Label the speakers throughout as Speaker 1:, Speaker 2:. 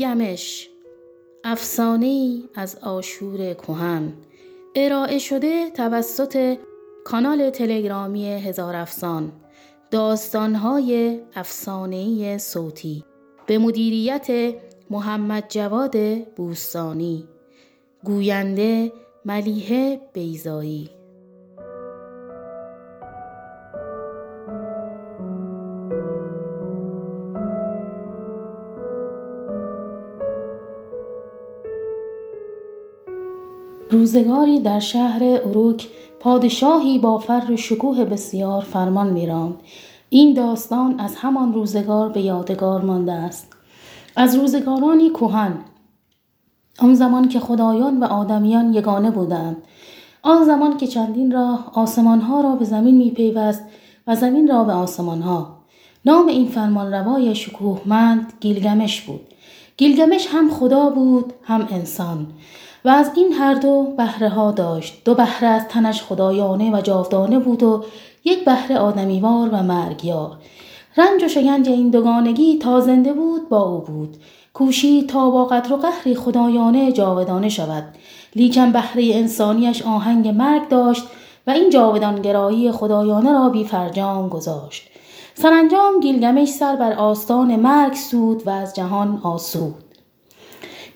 Speaker 1: گیلگمش افسانه از آشور کهن. ارائه شده توسط کانال تلگرامی هزار افسان. داستانهای افسانه‌ای صوتی. به مدیریت محمد جواد بوستانی. گوینده ملیه بیزایی روزگاری در شهر اروک پادشاهی با فر شکوه بسیار فرمان میراند. این داستان از همان روزگار به یادگار مانده است. از روزگارانی کهن آن زمان که خدایان و آدمیان یگانه بودند. آن زمان که چندین راه آسمانها را به زمین میپیوست و زمین را به آسمانها. نام این فرمان روای شکوهمند گیلگمش بود. گیلگمش هم خدا بود هم انسان. و از این هر دو بهره ها داشت. دو بهره از تنش خدایانه و جاودانه بود و یک بهره آدمیوار و مرگیار. رنج و شگنج این دوگانگی تا زنده بود با او بود. کوشید تا با قدر و قهری خدایانه جاودانه شود. لیکن بهره انسانیش آهنگ مرگ داشت و این جاودانگرایی خدایانه را بی فرجام گذاشت. سرانجام گیلگمش سر بر آستان مرگ سود و از جهان آسود.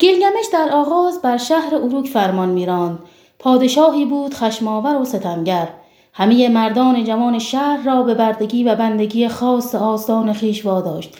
Speaker 1: گیلگمش در آغاز بر شهر اروک فرمان میراند. پادشاهی بود خشماور و ستمگر. همه مردان جوان شهر را به بردگی و بندگی خاص آستان خیش واداشت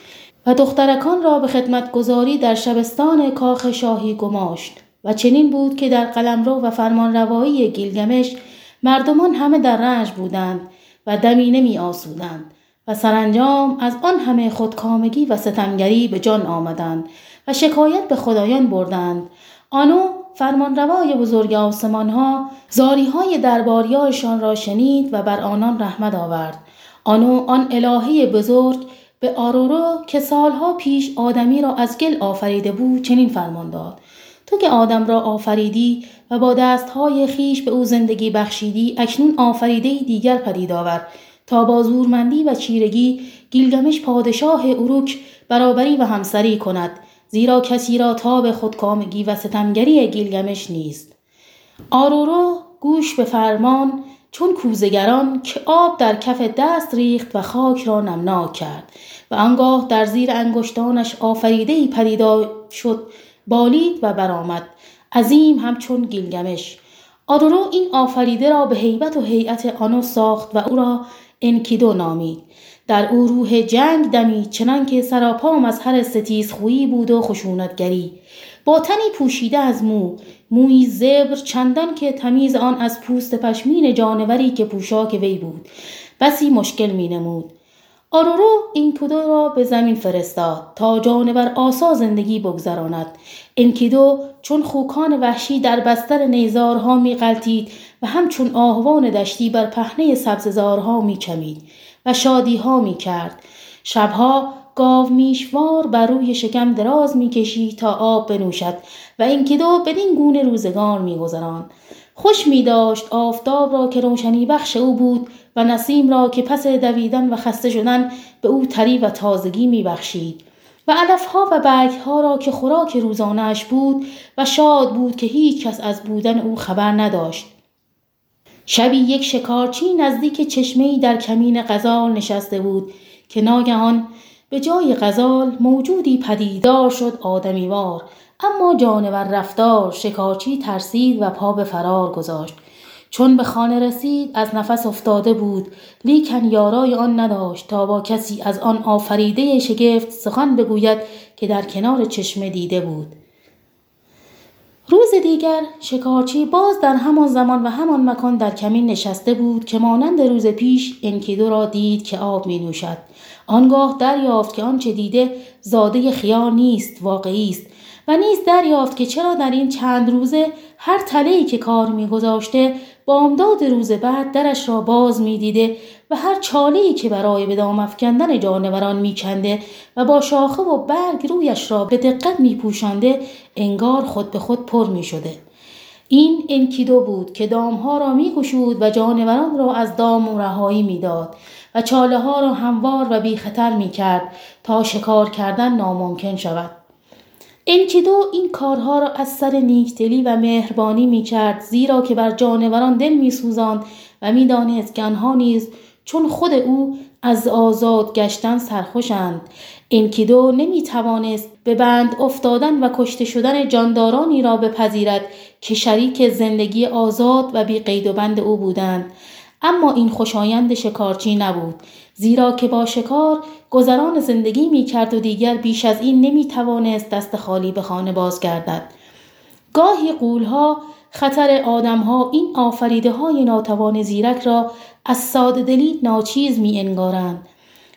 Speaker 1: و دخترکان را به خدمتگذاری در شبستان کاخ شاهی گماشت. و چنین بود که در قلمرو و فرمانروایی گیلگمش مردمان همه در رنج بودند و دمی نمی آسودند و سرانجام از آن همه خودکامگی و ستمگری به جان آمدند. و شکایت به خدایان بردند. آنو فرمانروای بزرگ آسمان ها زاری های درباریایشان را شنید و بر آنان رحمت آورد. آنو آن الهه بزرگ به آرورو که سالها پیش آدمی را از گل آفریده بود چنین فرمان داد. تو که آدم را آفریدی و با دستهای خیش به او زندگی بخشیدی اکنون آفریده دیگر پدید آور. تا با زورمندی و چیرگی گیلگمش پادشاه اروک برابری و همسری کند. زیرا کسی را تاب خودکامگی و ستمگری گیلگمش نیست. آرورو گوش به فرمان چون کوزگران که آب در کف دست ریخت و خاک را نمناک کرد و آنگاه در زیر انگشتانش آفریده پدیدا شد بالید و برآمد. عظیم همچون گیلگمش. آرورو این آفریده را به هیبت و هیئت آنو ساخت و او را انکیدو نامید. در او روح جنگ دمید چنان که سراپا مظهر ستیز خویی بود و خشونتگری. با تنی پوشیده از مو موی زبر چندان که تمیز آن از پوست پشمین جانوری که پوشاک وی بود. بسی مشکل می نمود. آرورو این کدو را به زمین فرستاد تا جانور آسا زندگی بگذراند. انکیدو چون خوکان وحشی در بستر نیزارها می غلطید و همچون آهوان دشتی بر پهنه سبززارها می چمید. و شادی ها می کرد. شبها گاو میشوار بر روی شکم دراز می کشید تا آب بنوشد و اینکه دو بدین گونه روزگار می گذران. خوش می داشت آفتاب را که روشنی بخش او بود و نسیم را که پس دویدن و خسته شدن به او تری و تازگی می بخشید. و علفها و برگها را که خوراک روزانش بود و شاد بود که هیچ کس از بودن او خبر نداشت. شبی یک شکارچی نزدیک چشمهای در کمین غزال نشسته بود که ناگهان به جای غزال موجودی پدیدار شد آدمیوار اما جانور رفتار شکارچی ترسید و پا به فرار گذاشت. چون به خانه رسید از نفس افتاده بود. لیکن یارای آن نداشت تا با کسی از آن آفریده شگفت سخن بگوید که در کنار چشمه دیده بود. روز دیگر شکارچی باز در همان زمان و همان مکان در کمین نشسته بود که مانند روز پیش انکیدو را دید که آب می نوشد. آنگاه دریافت که آنچه دیده زاده خیال نیست واقعی است. و نیز دریافت که چرا در این چند روزه هر تلهی که کار میگذاشته بامداد روز بعد درش را باز می‌دیده و هر چالهی که برای به دام افکندن جانوران میکنده و با شاخه و برگ رویش را به دقت میپوشانده انگار خود به خود پر می‌شده. این انکیدو بود که دامها را میگشود و جانوران را از دام رهایی می‌داد. و چاله ها را هموار و بی خطر می کرد تا شکار کردن ناممکن شود. انکیدو این کارها را از سر نیکدلی و مهربانی می کرد زیرا که بر جانوران دل می سوزاند و می دانست که آنها نیز چون خود او از آزاد گشتن سرخوشند انکیدو نمی توانست به بند افتادن و کشته شدن جاندارانی را بپذیرد که شریک زندگی آزاد و بی قید و بند او بودند اما این خوشایند شکارچی نبود. زیرا که با شکار گذران زندگی می کرد و دیگر بیش از این نمی توانست دست خالی به خانه بازگردد. گاهی قولها خطر آدمها این آفریده های ناتوان زیرک را از ساده دلی ناچیز می انگارند.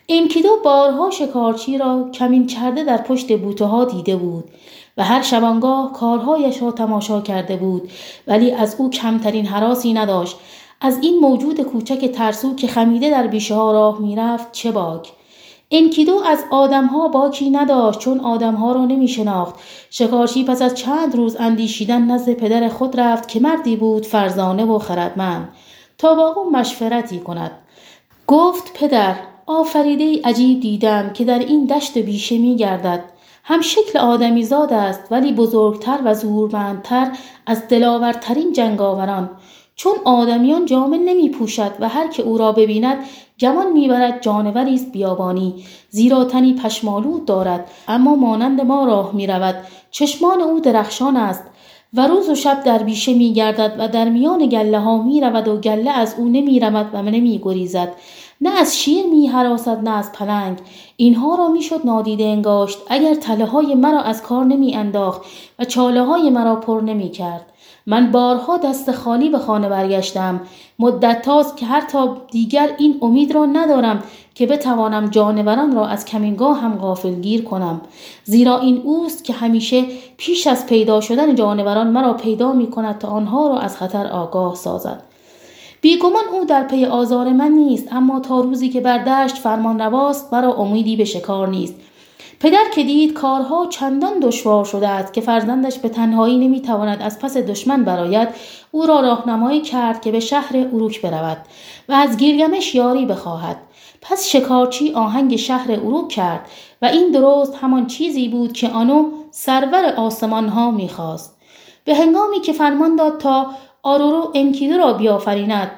Speaker 1: انکیدو بارها شکارچی را کمین کرده در پشت بوته ها دیده بود و هر شبانگاه کارهایش را تماشا کرده بود ولی از او کمترین حراسی نداشت. از این موجود کوچک ترسو که خمیده در بیشه ها راه می‌رفت چه باک انکیدو از آدمها باکی نداشت چون آدمها را نمی شناخت. شکارچی پس از چند روز اندیشیدن نزد پدر خود رفت که مردی بود فرزانه و خردمند تا با او مشورتی کند. گفت پدر آفریده عجیب دیدم که در این دشت بیشه می گردد. هم شکل آدمی زاد است ولی بزرگتر و زورمندتر از دلاورترین جنگاوران چون آدمیان جامه نمی پوشد و هر که او را ببیند گمان می‌برد جانوری است بیابانی زیرا تنی پشمالود دارد اما مانند ما راه می‌رود چشمان او درخشان است و روز و شب در بیشه می گردد و در میان گله ها می رود و گله از او نمی رمد و نمی گریزد. نه از شیر می حراسد نه از پلنگ. اینها را می‌شد نادیده انگاشت. اگر تله های مرا از کار نمی انداخت و چاله های مرا پر نمی کرد. من بارها دست خالی به خانه برگشتم. مدت تاست که هر تا دیگر این امید را ندارم که بتوانم جانوران را از کمینگاه هم غافل گیر کنم. زیرا این اوست که همیشه پیش از پیدا شدن جانوران مرا پیدا می کند تا آنها را از خطر آگاه سازد. بیگمان او در پی آزار من نیست اما تا روزی که بر دشت فرمان رواست مرا امیدی به شکار نیست. پدر که دید کارها چندان دشوار شده است که فرزندش به تنهایی نمی‌تواند از پس دشمن براید او را راهنمایی کرد که به شهر اروک برود و از گیرگمش یاری بخواهد. پس شکارچی آهنگ شهر اروک کرد و این درست همان چیزی بود که آنو سرور آسمان ها می‌خواست. به هنگامی که فرمان داد تا آرورو انکیدو را بیافریند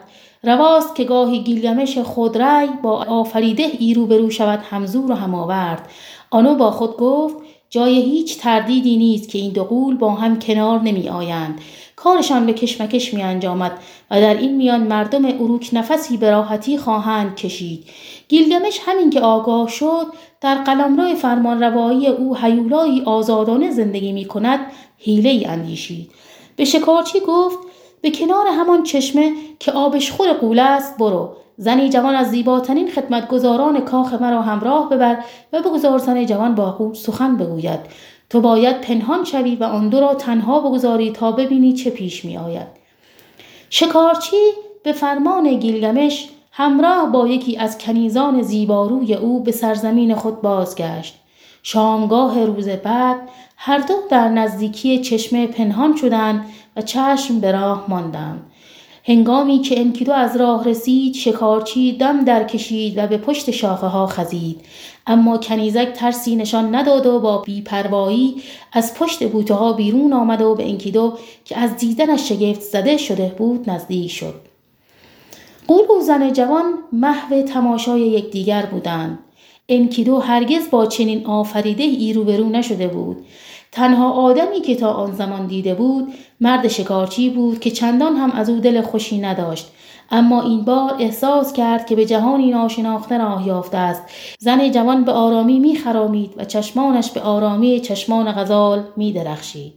Speaker 1: رواست که گاهی گیلگمش خودرای با آفریده ایرو برو شود همزور و هماورد آنو با خود گفت جای هیچ تردیدی نیست که این دو قول با هم کنار نمی آیند. کارشان به کشمکش می انجامد و در این میان مردم اروک نفسی به راحتی خواهند کشید. گیلگمش همین که آگاه شد در قلمرو فرمانروایی او حیولایی آزادانه زندگی می کند حیله اندیشید. به شکارچی گفت به کنار همان چشمه که آبش خور قوله است برو زنی جوان از زیباترین خدمتگزاران کاخ مرا همراه ببر و بگذار زن جوان با او سخن بگوید تو باید پنهان شوی و آن دو را تنها بگذاری تا ببینی چه پیش می آید. شکارچی به فرمان گیلگمش همراه با یکی از کنیزان زیباروی او به سرزمین خود بازگشت. شامگاه روز بعد هر دو در نزدیکی چشمه پنهان شدند چشم به راه ماندند. هنگامی که انکیدو از راه رسید شکارچی دم در کشید و به پشت شاخه ها خزید. اما کنیزک ترسی نشان نداد و با بیپروایی از پشت بوته ها بیرون آمد و به انکیدو که از دیدنش شگفت زده شده بود نزدیک شد. قول و زن جوان محو تماشای یکدیگر بودند. انکیدو هرگز با چنین آفریده ای روبرو نشده بود. تنها آدمی که تا آن زمان دیده بود مرد شکارچی بود که چندان هم از او دل خوشی نداشت. اما این بار احساس کرد که به جهانی ناشناخته راه یافته است. زن جوان به آرامی میخرامید و چشمانش به آرامی چشمان غزال میدرخشید.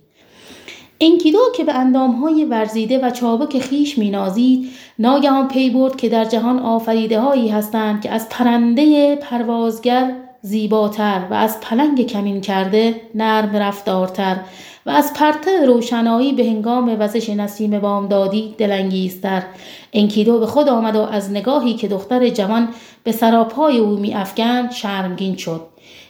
Speaker 1: انکیدو که به اندامهای ورزیده و چابک خیش مینازید ناگهان پی برد که در جهان آفریده هایی هستند که از پرنده پروازگر زیباتر و از پلنگ کمین کرده نرم رفتارتر و از پرته روشنایی به هنگام وزش نسیم بامدادی دلانگیزتر. انکیدو به خود آمد و از نگاهی که دختر جوان به سراپای او می افکند شرمگین شد.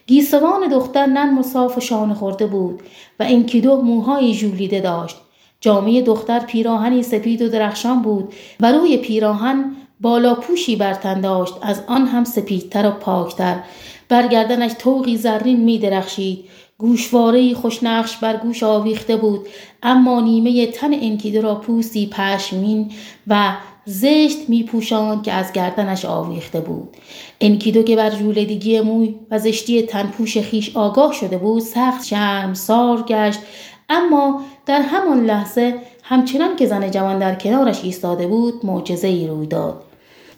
Speaker 1: گیسوان دختر نرم و صاف و شانه خورده بود و انکیدو موهای ژولیده داشت. جامعه دختر پیراهنی سپید و درخشان بود و روی پیراهن بالا پوشی برتن داشت. از آن هم سپیدتر و پاکتر. برگردنش توقی زرین می درخشید. گوشواره خوشنقش بر گوش آویخته بود. اما نیمه تن انکیدو را پوستی پشمین و زشت می پوشاند که از گردنش آویخته بود. انکیدو که بر جولدگی موی و زشتی تنپوش خیش آگاه شده بود سخت شرم سار گشت. اما در همان لحظه همچنان که زن جوان در کنارش ایستاده بود معجزه ای روی داد.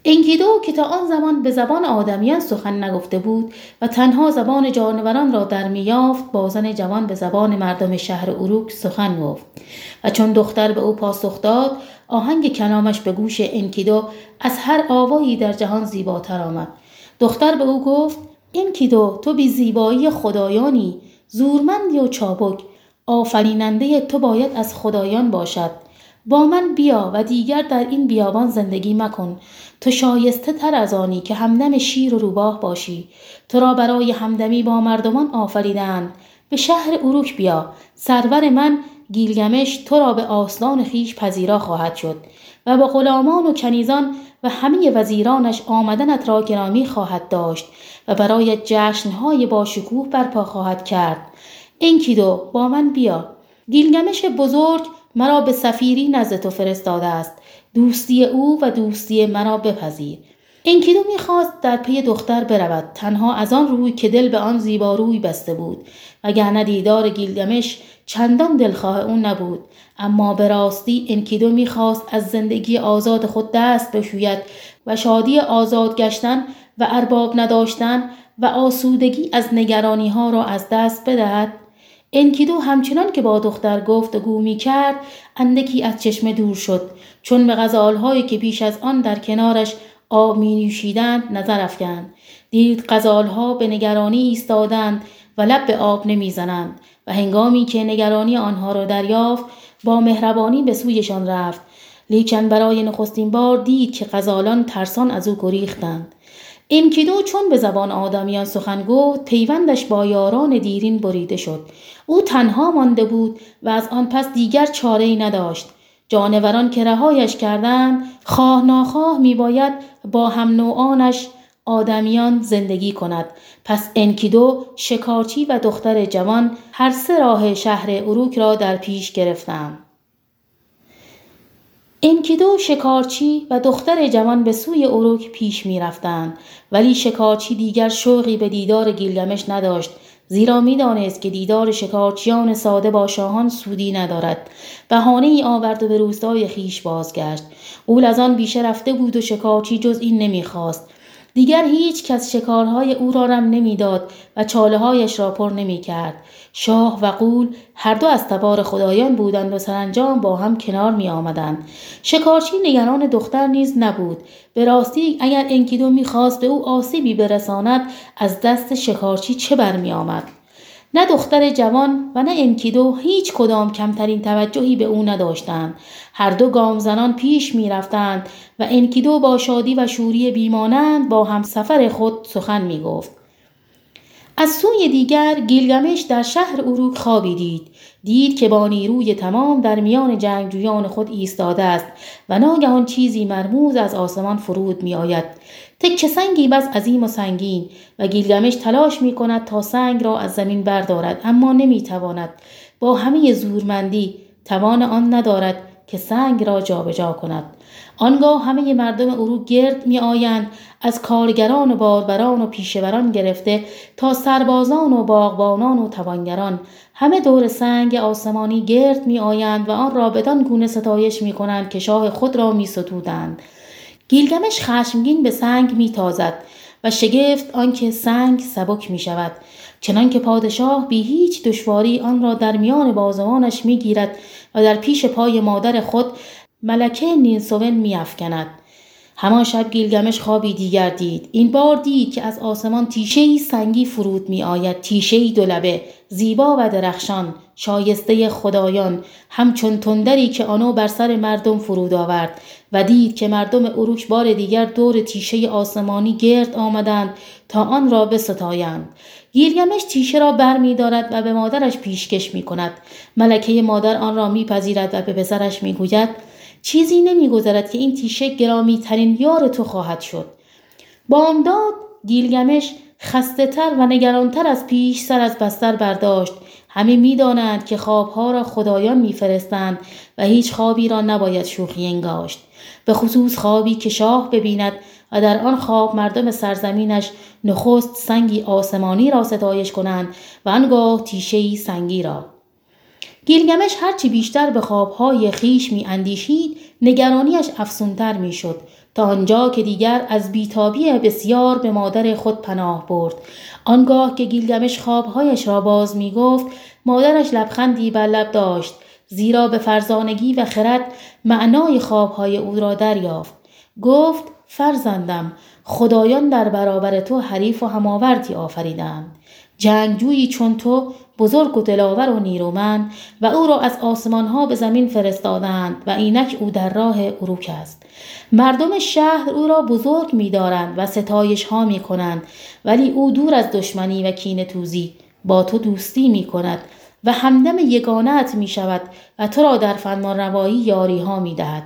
Speaker 1: انکیدو که تا آن زمان به زبان آدمیان سخن نگفته بود و تنها زبان جانوران را در میافت با زن جوان به زبان مردم شهر اروک سخن گفت و چون دختر به او پاسخ داد آهنگ کلامش به گوش انکیدو از هر آوایی در جهان زیباتر آمد. دختر به او گفت انکیدو تو بی زیبایی خدایانی زورمندی و چابک آفریننده تو باید از خدایان باشد. با من بیا و دیگر در این بیابان زندگی مکن تو شایسته تر از آنی که همدم شیر و روباه باشی. تو را برای همدمی با مردمان آفریدند به شهر اروک بیا. سرور من گیلگمش تو را به آسلان خیش پذیرا خواهد شد و با غلامان و کنیزان و همه وزیرانش آمدنت را گرامی خواهد داشت و برای جشنهای با شکوه برپا خواهد کرد. انکیدو با من بیا. گیلگمش بزرگ مرا به سفیری نزد تو فرستاده است. دوستی او و دوستی مرا بپذیر. انکیدو می‌خواست در پی دختر برود. تنها از آن روی که دل به آن زیبا روی بسته بود. وگرنه دیدار گیلگمش چندان دلخواه او نبود. اما به راستی انکیدو می‌خواست از زندگی آزاد خود دست بشوید و شادی آزاد گشتن و ارباب نداشتن و آسودگی از نگرانی ها را از دست بدهد. انکیدو همچنان که با دختر گفت گو می کرد اندکی از چشمه دور شد. چون به غزالهایی که پیش از آن در کنارش آب می نوشیدند نظر افکند. دید غزالها به نگرانی ایستادند و لب به آب نمی‌زنند و هنگامی که نگرانی آنها را دریافت با مهربانی به سویشان رفت. لیکن برای نخستین بار دید که غزالان ترسان از او گریختند. انکیدو چون به زبان آدمیان سخن گفت پیوندش با یاران دیرین بریده شد. او تنها مانده بود و از آن پس دیگر چاره ای نداشت. جانوران که رهایش کردند خواه ناخواه میباید با هم نوعانش آدمیان زندگی کند. پس انکیدو شکارچی و دختر جوان هر سه راه شهر اروک را در پیش گرفتند انکیدو شکارچی و دختر جوان به سوی اروک پیش می رفتند ولی شکارچی دیگر شوقی به دیدار گیلگمش نداشت. زیرا می‌دانست که دیدار شکارچیان ساده با شاهان سودی ندارد. بهانه ای آورد و به روستای خیش بازگشت. او از آن بیشه رفته بود و شکارچی جز این نمی‌خواست. دیگر هیچ کس شکارهای او را رم نمی‌داد و چاله هایش را پر نمی کرد. شاه و قول هر دو از تبار خدایان بودند و سرانجام با هم کنار می آمدند. شکارچی نگران دختر نیز نبود. به راستی اگر انکیدو می‌خواست به او آسیبی برساند از دست شکارچی چه برمی آمد؟ نه دختر جوان و نه انکیدو هیچ کدام کمترین توجهی به او نداشتند. هر دو گام زنان پیش می رفتند و انکیدو با شادی و شوری بیمانند با هم سفر خود سخن می گفت. از سوی دیگر گیلگمش در شهر اروک خوابی دید دید که با نیروی تمام در میان جنگجویان خود ایستاده است و ناگهان چیزی مرموز از آسمان فرود می آید تکه سنگی بس عظیم و سنگین و گیلگمش تلاش می کند تا سنگ را از زمین بردارد اما نمی تواند با همه زورمندی توان آن ندارد که سنگ را جابجا جا کند. آنگاه همه مردم او گرد می آیند از کارگران و باربران و پیشوران گرفته تا سربازان و باغبانان و توانگران. همه دور سنگ آسمانی گرد می آیند و آن را بدان گونه ستایش می کنند که شاه خود را می ستودند. گیلگمش خشمگین به سنگ می تازد و شگفت آنکه سنگ سبک می شود چنان که پادشاه بی هیچ دشواری آن را در میان بازوانش می گیرد و در پیش پای مادر خود ملکه نینسوون می افکند. همان شب گیلگمش خوابی دیگر دید. این بار دید که از آسمان تیشه سنگی فرود می آید. تیشه دولبه زیبا و درخشان شایسته خدایان همچون تندری که آنو بر سر مردم فرود آورد و دید که مردم اروک بار دیگر دور تیشه آسمانی گرد آمدند تا آن را بستایند. گیلگمش تیشه را بر می دارد و به مادرش پیشکش می کند. ملکه مادر آن را میپذیرد و به پسرش می گوید چیزی نمیگذرد که این تیشه گرامی ترین یار تو خواهد شد. بامداد گیلگمش خسته تر و نگرانتر از پیش سر از بستر برداشت. همه می‌دانند که خوابها را خدایان میفرستند و هیچ خوابی را نباید شوخی انگاشت. به خصوص خوابی که شاه ببیند و در آن خواب مردم سرزمینش نخست سنگی آسمانی را ستایش کنند و آنگاه تیشهای سنگی را. گیلگمش هرچی بیشتر به خوابهای خیش می اندیشید نگرانیش افسونتر می شد تا آنجا که دیگر از بیتابی بسیار به مادر خود پناه برد. آنگاه که گیلگمش خوابهایش را باز می گفت مادرش لبخندی بر لب داشت زیرا به فرزانگی و خرد معنای خوابهای او را دریافت. گفت فرزندم خدایان در برابر تو حریف و هماوردی آفریدند جنگجویی چون تو بزرگ و دلاور و نیرومند و او را از آسمان ها به زمین فرستادند و اینک او در راه اروک است مردم شهر او را بزرگ می‌دارند و ستایش ها می کنند ولی او دور از دشمنی و کین توزی با تو دوستی می کند و همدم یگانت می شود و تو را در فرمان روایی یاری ها می دهد.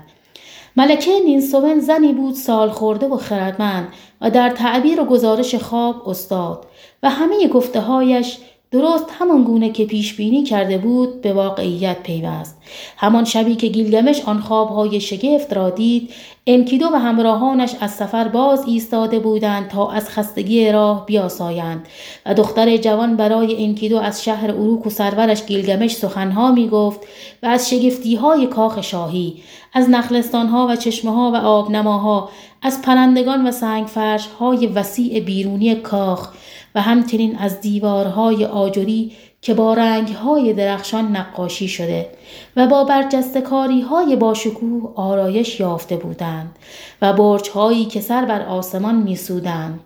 Speaker 1: ملکه نینسوون زنی بود سال خورده و خردمند و در تعبیر و گزارش خواب استاد و همه گفته هایش درست همان گونه که پیش بینی کرده بود به واقعیت پیوست. همان شبی که گیلگمش آن خوابهای شگفت را دید انکیدو و همراهانش از سفر باز ایستاده بودند تا از خستگی راه بیاسایند. و دختر جوان برای انکیدو از شهر اروک و سرورش گیلگمش سخنها می گفت و از شگفتی های کاخ شاهی از نخلستانها و چشمه ها و آبنماها از پرندگان و سنگ فرش های وسیع بیرونی کاخ و همچنین از دیوارهای آجری که با رنگهای درخشان نقاشی شده و با برجستکاری های باشکوه آرایش یافته بودند و برجهایی که سر بر آسمان میسودند.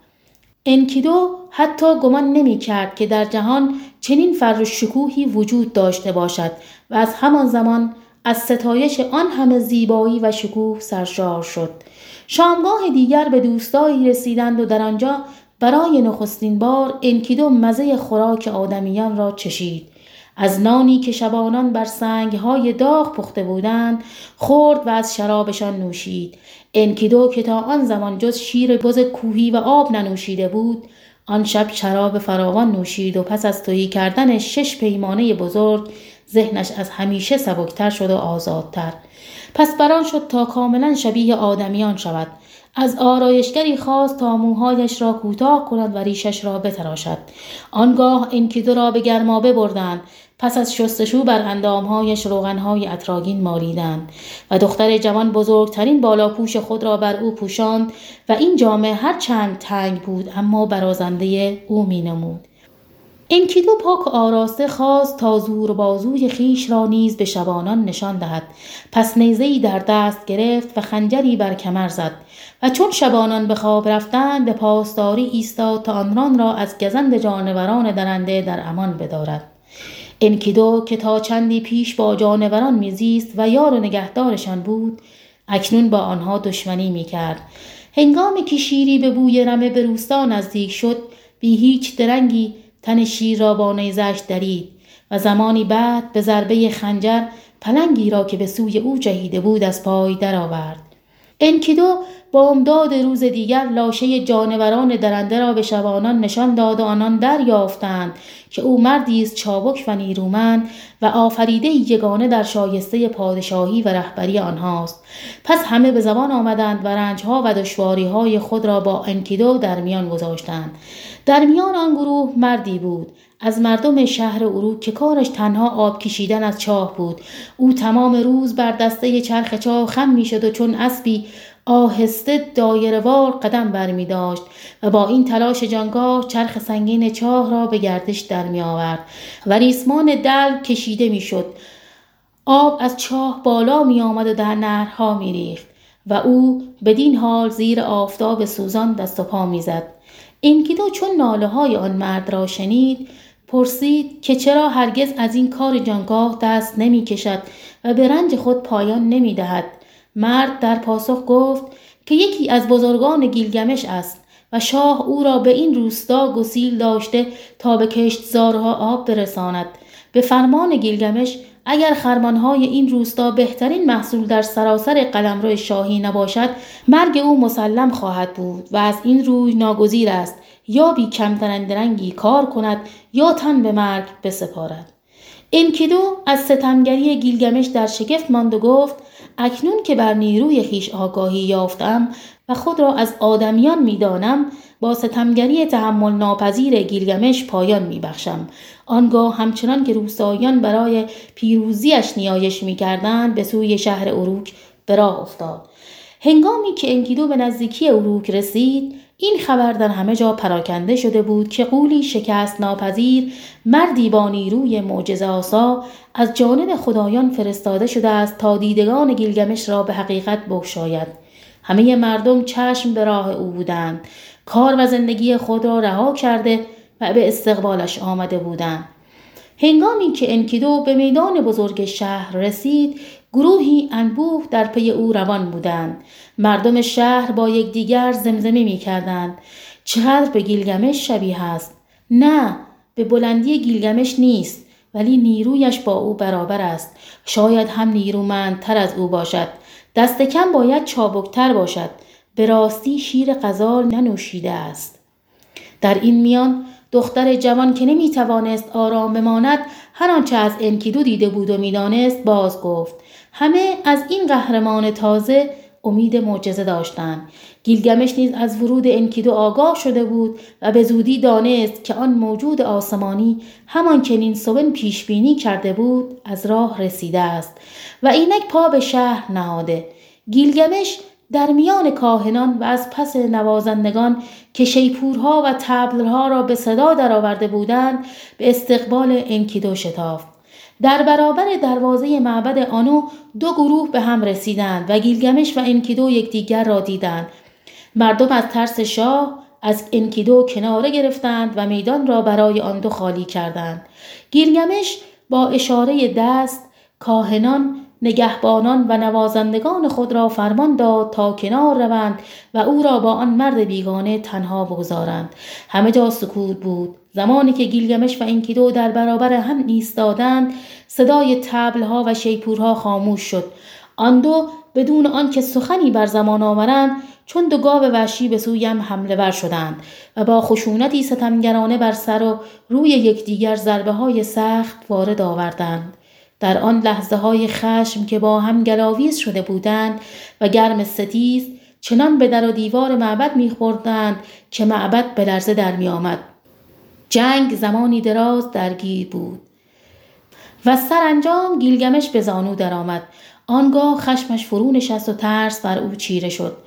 Speaker 1: انکیدو حتی گمان نمی کرد که در جهان چنین فر و شکوهی وجود داشته باشد و از همان زمان از ستایش آن همه زیبایی و شکوه سرشار شد. شامگاه دیگر به دوستایی رسیدند و در آنجا برای نخستین بار انکیدو مزه خوراک آدمیان را چشید. از نانی که شبانان بر سنگ های داغ پخته بودند خورد و از شرابشان نوشید. انکیدو که تا آن زمان جز شیر بز کوهی و آب ننوشیده بود آن شب شراب فراوان نوشید و پس از تویی کردن شش پیمانه بزرگ ذهنش از همیشه سبکتر شد و آزادتر. پس بران شد تا کاملا شبیه آدمیان شود. از آرایشگری خواست تا موهایش را کوتاه کند و ریشش را بتراشد. آنگاه انکیدو را به گرمابه بردند. پس از شستشو بر اندامهایش روغنهای اطراگین مالیدند و دختر جوان بزرگترین بالاپوش خود را بر او پوشاند و این جامعه هر چند تنگ بود اما برازنده او مینمود. انکیدو پاک آراسته خواست تا زور بازوی خیش را نیز به شبانان نشان دهد. پس نیزهای در دست گرفت و خنجری بر کمر زد و چون شبانان به خواب رفتند به پاسداری ایستاد تا آنان را از گزند جانوران درنده در امان بدارد. انکیدو که تا چندی پیش با جانوران میزیست و یار و نگهدارشان بود اکنون با آنها دشمنی می‌کرد. هنگامی که شیری به بوی رمه به روستا نزدیک شد بی هیچ درنگی تن شیر را با نیزش درید و زمانی بعد به ضربه خنجر پلنگی را که به سوی او جهیده بود از پای درآورد. انکیدو با امداد روز دیگر لاشه جانوران درنده را به شبانان نشان داد و آنان دریافتند که او مردی است چابک و نیرومند و آفریده یگانه در شایسته پادشاهی و رهبری آنهاست. پس همه به زبان آمدند و رنجها و دشواریهای خود را با انکیدو در میان گذاشتند. در میان آن گروه مردی بود از مردم شهر اروک که کارش تنها آب کشیدن از چاه بود او تمام روز بر دسته چرخ چاه خم می‌شد و چون اسبی آهسته دایرهوار قدم برمی داشت و با این تلاش جانگاه چرخ سنگین چاه را به گردش در می آورد و ریسمان دل کشیده می شد. آب از چاه بالا می آمد و در نهرها می ریخت و او بدین حال زیر آفتاب سوزان دست و پا می زد. اینکیدو چون ناله های آن مرد را شنید پرسید که چرا هرگز از این کار جانگاه دست نمی کشد و به رنج خود پایان نمی دهد. مرد در پاسخ گفت که یکی از بزرگان گیلگمش است و شاه او را به این روستا گسیل داشته تا به کشتزارها آب برساند به فرمان گیلگمش اگر خرمانهای این روستا بهترین محصول در سراسر قلمرو شاهی نباشد مرگ او مسلم خواهد بود و از این روی ناگزیر است. یا بی کمترندرنگی کار کند یا تن به مرگ بسپارد. انکیدو از ستمگری گیلگمش در شگفت ماند و گفت اکنون که بر نیروی خیش آگاهی یافتم و خود را از آدمیان می‌دانم با ستمگری تحمل ناپذیر گیلگمش پایان میبخشم. آنگاه همچنان که روستاییان برای پیروزیش نیایش می‌کردند به سوی شهر اروک به راه افتاد. هنگامی که انکیدو به نزدیکی اروک رسید این خبر در همه جا پراکنده شده بود که قولی شکست ناپذیر مردی با نیروی معجزه آسا از جانب خدایان فرستاده شده است تا دیدگان گیلگمش را به حقیقت بگشاید. همه مردم چشم به راه او بودند. کار و زندگی خود را رها کرده و به استقبالش آمده بودند. هنگامی که انکیدو به میدان بزرگ شهر رسید گروهی انبوه در پی او روان بودند. مردم شهر با یکدیگر زمزمه می کردند چقدر به گیلگمش شبیه است؟ نه به بلندی گیلگمش نیست ولی نیرویش با او برابر است. شاید هم نیرومندتر از او باشد. دست کم باید چابکتر باشد. به راستی شیر غزال ننوشیده است. در این میان دختر جوان که نمی توانست آرام بماند هر آنچه از انکیدو دیده بود و می‌دانست باز گفت. همه از این قهرمان تازه امید معجزه داشتند. گیلگمش نیز از ورود انکیدو آگاه شده بود و به زودی دانست که آن موجود آسمانی همان که نینسوون پیش بینی کرده بود از راه رسیده است و اینک پا به شهر نهاده. گیلگمش در میان کاهنان و از پس نوازندگان که شیپورها و تبلها را به صدا درآورده بودند به استقبال انکیدو شتافت. در برابر دروازه معبد آنو دو گروه به هم رسیدند و گیلگمش و انکیدو یکدیگر را دیدند. مردم از ترس شاه از انکیدو کناره گرفتند و میدان را برای آن دو خالی کردند. گیلگمش با اشاره دست کاهنان نگهبانان و نوازندگان خود را فرمان داد تا کنار روند و او را با آن مرد بیگانه تنها بگذارند. همه جا سکوت بود. زمانی که گیلگمش و انکیدو در برابر هم ایستادند صدای تبلها و شیپورها خاموش شد. آن دو بدون آنکه سخنی بر زمان آورند چون دو گاو وحشی به سویم حمله ور شدند و با خشونتی ستمگرانه بر سر و روی یکدیگر ضربه های سخت وارد آوردند. در آن لحظه های خشم که با هم گلاویز شده بودند و گرم ستیز چنان به در و دیوار معبد میخوردند که معبد به لرزه در می آمد. جنگ زمانی دراز درگیر بود و سرانجام گیلگمش به زانو درآمد آنگاه خشمش فرو نشست و ترس بر او چیره شد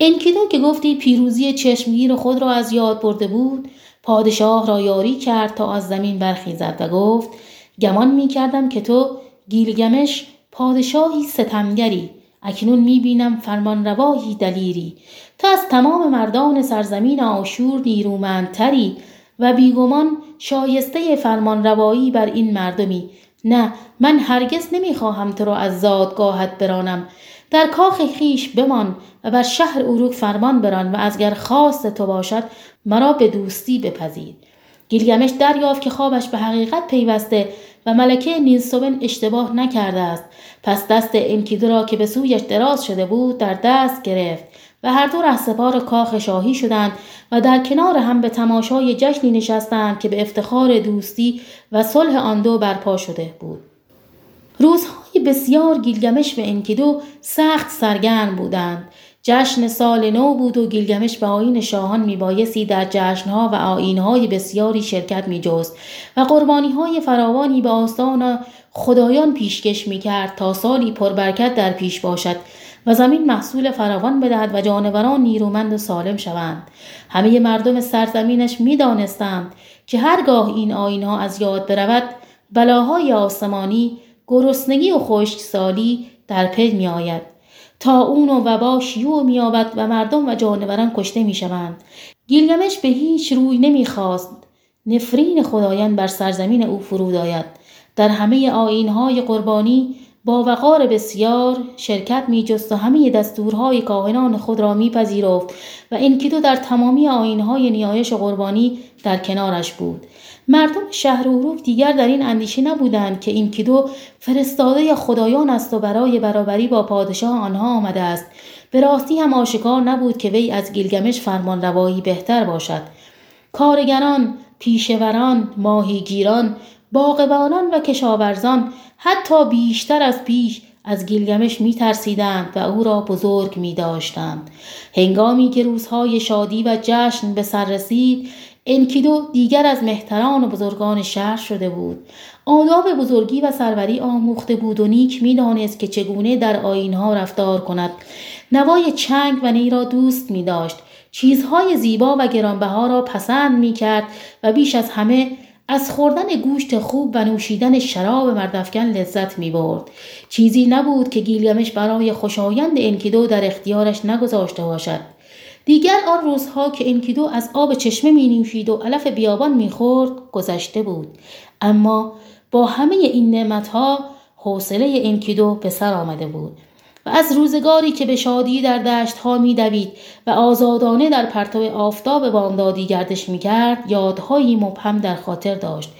Speaker 1: انکیدو که گفتی پیروزی چشمگیر خود را از یاد برده بود پادشاه را یاری کرد تا از زمین برخیزد و گفت گمان می کردم که تو گیلگمش پادشاهی ستمگری. اکنون می بینم فرمان رواهی دلیری. تو از تمام مردان سرزمین آشور نیرومندتری و بیگمان شایسته فرمان روایی بر این مردمی. نه من هرگز نمی‌خواهم تو را از زادگاهت برانم. در کاخ خیش بمان و بر شهر اروک فرمان بران و ازگر خواست تو باشد مرا به دوستی بپذیر. گیلگمش دریافت که خوابش به حقیقت پیوسته و ملکه نیلسوون اشتباه نکرده است. پس دست انکیدو را که به سویش دراز شده بود در دست گرفت و هر دو رهسپار کاخ شاهی شدند و در کنار هم به تماشای جشنی نشستند که به افتخار دوستی و صلح آن دو برپا شده بود. روزهای بسیار گیلگمش و انکیدو سخت سرگرم بودند. جشن سال نو بود و گیلگمش به آین شاهان میبایستی در جشنها و آینهای بسیاری شرکت میجست و قربانیهای فراوانی به آستان خدایان پیشکش می‌کرد تا سالی پربرکت در پیش باشد و زمین محصول فراوان بدهد و جانوران نیرومند و سالم شوند. همه مردم سرزمینش می‌دانستند که هرگاه این آینها از یاد برود بلاهای آسمانی گرسنگی و خشکسالی در پی میآید. تا اون و وبا شیوع مییابد و مردم و جانوران کشته می‌شوند. گیلگمش به هیچ روی نمی‌خواست. نفرین خدایان بر سرزمین او فرود آید. در همه آینهای قربانی با وقار بسیار شرکت می جست و همه دستورهای کاهنان خود را می پذیرفت و انکیدو در تمامی آینهای نیایش قربانی در کنارش بود. مردم شهر اروک دیگر در این اندیشه نبودند که انکیدو فرستاده خدایان است و برای برابری با پادشاه آنها آمده است. به راستی هم آشکار نبود که وی از گیلگمش فرمان روایی بهتر باشد. کارگران، پیشوران، ماهیگیران، باغبانان و کشاورزان حتی بیشتر از پیش از گیلگمش می ترسیدند و او را بزرگ می داشتند. هنگامی که روزهای شادی و جشن به سر رسید انکیدو دیگر از مهتران و بزرگان شهر شده بود آداب بزرگی و سروری آموخته بود و نیک می‌دانست که چگونه در آینها رفتار کند نوای چنگ و نی را دوست می داشت چیزهای زیبا و گرانبها را پسند می کرد و بیش از همه از خوردن گوشت خوب و نوشیدن شراب مردفکن لذت می برد. چیزی نبود که گیلگمش برای خوشایند انکیدو در اختیارش نگذاشته باشد. دیگر آن روزها که انکیدو از آب چشمه می نوشید و علف بیابان می خورد گذشته بود. اما با همه این نعمتها حوصله انکیدو به سر آمده بود. و از روزگاری که به شادی در دشت ها می دوید و آزادانه در پرتو آفتاب بامدادی گردش می کرد یادهایی مبهم در خاطر داشت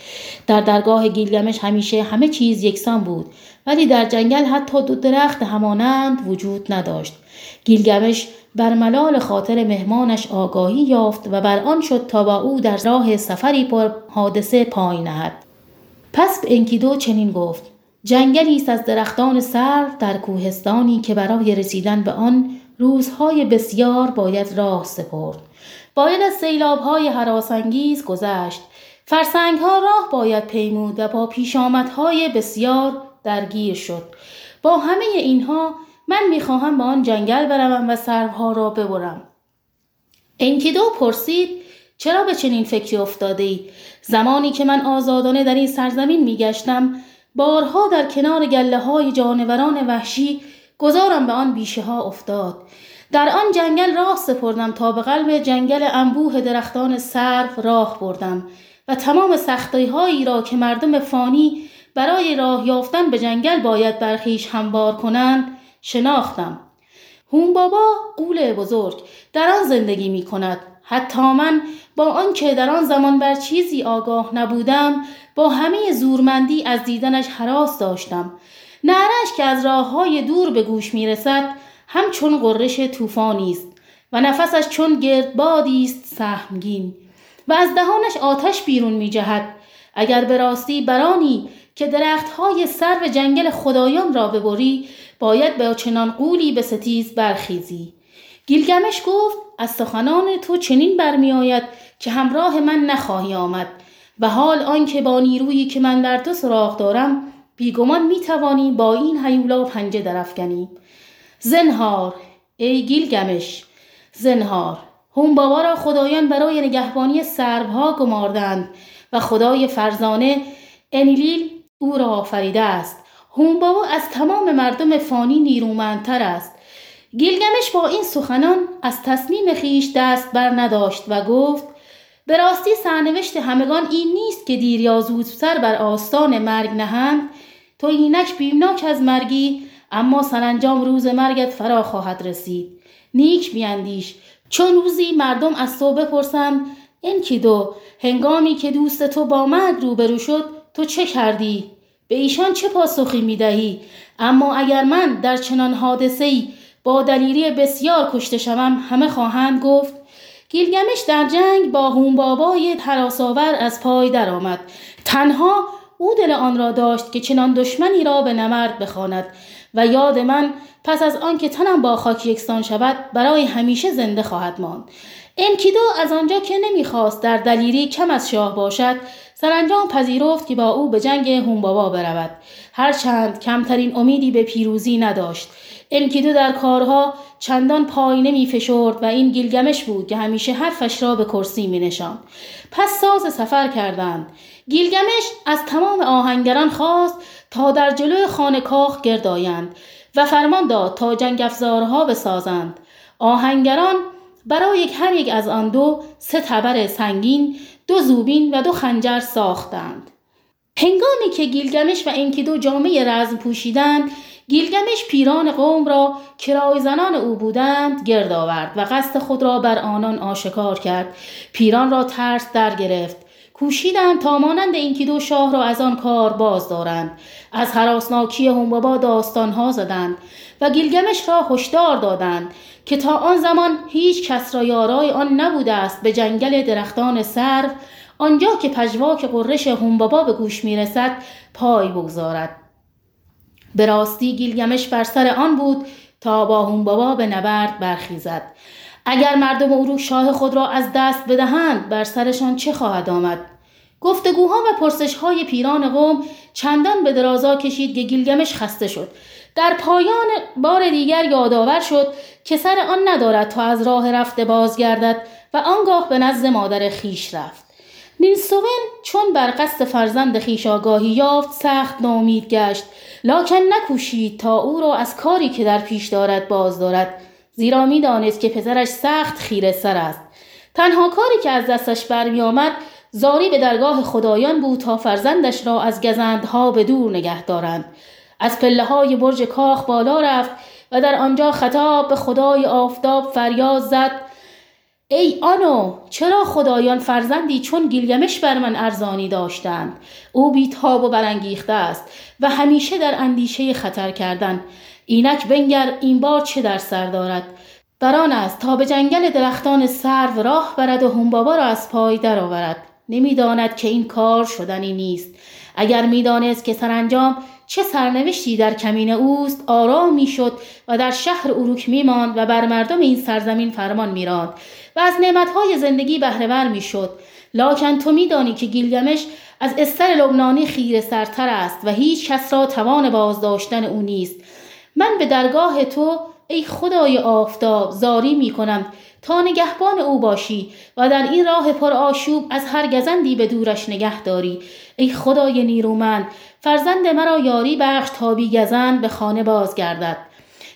Speaker 1: در درگاه گیلگمش همیشه همه چیز یکسان بود ولی در جنگل حتی دو درخت همانند وجود نداشت گیلگمش بر ملال خاطر مهمانش آگاهی یافت و بر آن شد تا با او در راه سفری پر حادثه پای نهد. پس به انکیدو چنین گفت جنگلی است از درختان سرو در کوهستانی که برای رسیدن به آن روزهای بسیار باید راه سپرد. باید از سیلابهای حراسانگیز گذشت. فرسنگها راه باید پیمود و با پیشامدهای بسیار درگیر شد. با همه اینها من می‌خواهم به آن جنگل بروم و سروها را ببرم انکیدو پرسید چرا به چنین فکری افتاده ای؟ زمانی که من آزادانه در این سرزمین میگشتم بارها در کنار گله های جانوران وحشی گذارم به آن بیشه ها افتاد در آن جنگل راه سپردم تا به قلب جنگل انبوه درختان سرف راه بردم و تمام سختی هایی را که مردم فانی برای راه یافتن به جنگل باید برخیش همبار کنند شناختم. هون بابا قول بزرگ. در آن زندگی می کند. حتی من با آنکه در آن زمان بر چیزی آگاه نبودم با همه زورمندی از دیدنش حراس داشتم. نعرش که از راه های دور به گوش می رسد همچون قررش طوفانی است و نفسش چون گردبادی است سهمگین. و از دهانش آتش بیرون می جهد. اگر به راستی برانی که درختهای سر و جنگل خدایان را ببری باید به چنان قولی به ستیز برخیزی. گیلگمش گفت از سخنان تو چنین برمیآید که همراه من نخواهی آمد و حال آنکه با نیرویی که من در تو سراغ دارم بیگمان می‌توانی با این هیولا پنجه درفکنی زنهار ای گیلگمش زنهار هم بابا را خدایان برای نگهبانی سربها گماردند و خدای فرزانه انیلیل او را آفریده است. هم بابا از تمام مردم فانی نیرومندتر است. گیلگمش با این سخنان از تصمیم خیش دست بر نداشت و گفت به راستی سرنوشت همگان این نیست که دیر یا زود سر بر آستان مرگ نهند. تو اینک بیمناک از مرگی اما سرانجام روز مرگت فرا خواهد رسید. نیک بیاندیش چون روزی مردم از تو بپرسند این دو هنگامی که دوست تو با مرگ روبرو شد تو چه کردی؟ به ایشان چه پاسخی می‌دهی؟ اما اگر من در چنان حادثه با دلیری بسیار کشته شوم همه خواهند گفت گیلگمش در جنگ با بابای تراساور از پای درآمد. تنها او دل آن را داشت که چنان دشمنی را به نمرد بخواند و یاد من پس از آنکه تنم با خاک یکسان شود برای همیشه زنده خواهد ماند. انکیدو از آنجا که نمی‌خواست در دلیری کم از شاه باشد سرانجام پذیرفت که با او به جنگ هومبابا برود هرچند کمترین امیدی به پیروزی نداشت انکیدو در کارها چندان پای نمی و این گیلگمش بود که همیشه حرفش را به کرسی می نشان. پس ساز سفر کردند. گیلگمش از تمام آهنگران خواست تا در جلوی خانه کاخ گردایند و فرمان داد تا جنگ افزارها بسازند. آهنگران برای هر یک از آن دو سه تبر سنگین، دو زوبین و دو خنجر ساختند. هنگامی که گیلگمش و انکیدو جامعه رزم پوشیدند گیلگمش پیران قوم را کرای زنان او بودند گرد آورد و قصد خود را بر آنان آشکار کرد. پیران را ترس در گرفت. کوشیدند تا مانند اینکه دو شاه را از آن کار باز دارند. از حراسناکی هنبابا داستانها زدند و گیلگمش را هشدار دادند. که تا آن زمان هیچ کس را یارای آن نبوده است به جنگل درختان سرو آنجا که پژواک قررش هنبابا به گوش می‌رسد پای بگذارد. به راستی گیلگمش بر سر آن بود تا با هنبابا به نبرد برخیزد. اگر مردم اروک شاه خود را از دست بدهند بر سرشان چه خواهد آمد؟ گفتگوها و پرسشهای پیران قوم چندان به درازا کشید که گیلگمش خسته شد. در پایان بار دیگر یادآور شد که سر آن ندارد تا از راه رفته بازگردد و آنگاه به نزد مادر خیش رفت. نیلسوون چون بر قصد فرزند خیش آگاهی یافت سخت نامید گشت. لاکن نکوشید تا او را از کاری که در پیش دارد باز دارد. زیرا می‌دانست که پسرش سخت خیره سر است. تنها کاری که از دستش برمیآمد زاری به درگاه خدایان بود تا فرزندش را از گزندها به دور نگه دارند. از پله های برج کاخ بالا رفت و در آنجا خطاب به خدای آفتاب فریاد زد. ای آنو چرا خدایان فرزندی چون گیلگمش بر من ارزانی داشتند؟ او بیتاب و برانگیخته است و همیشه در اندیشه خطر کردن. اینک بنگر این بار چه در سر دارد؟ بران است تا به جنگل درختان سرو راه برد و هنبابا را از پای درآورد. نمی‌داند که این کار شدنی نیست. اگر می‌دانست که سرانجام چه سرنوشتی در کمین اوست آرام می‌شد و در شهر اروک میماند و بر مردم این سرزمین فرمان میراند و از نعمتهای زندگی بهرهور می‌شد. لاکن تو میدانی که گیلگمش از استر لبنانی خیر سرتر است و هیچ کس را توان بازداشتن او نیست. من به درگاه تو ای خدای آفتاب زاری می کنم تا نگهبان او باشی و در این راه پر آشوب از هر گزندی به دورش نگه داری. ای خدای نیرومند فرزند مرا یاری بخش تا بی گزند به خانه بازگردد.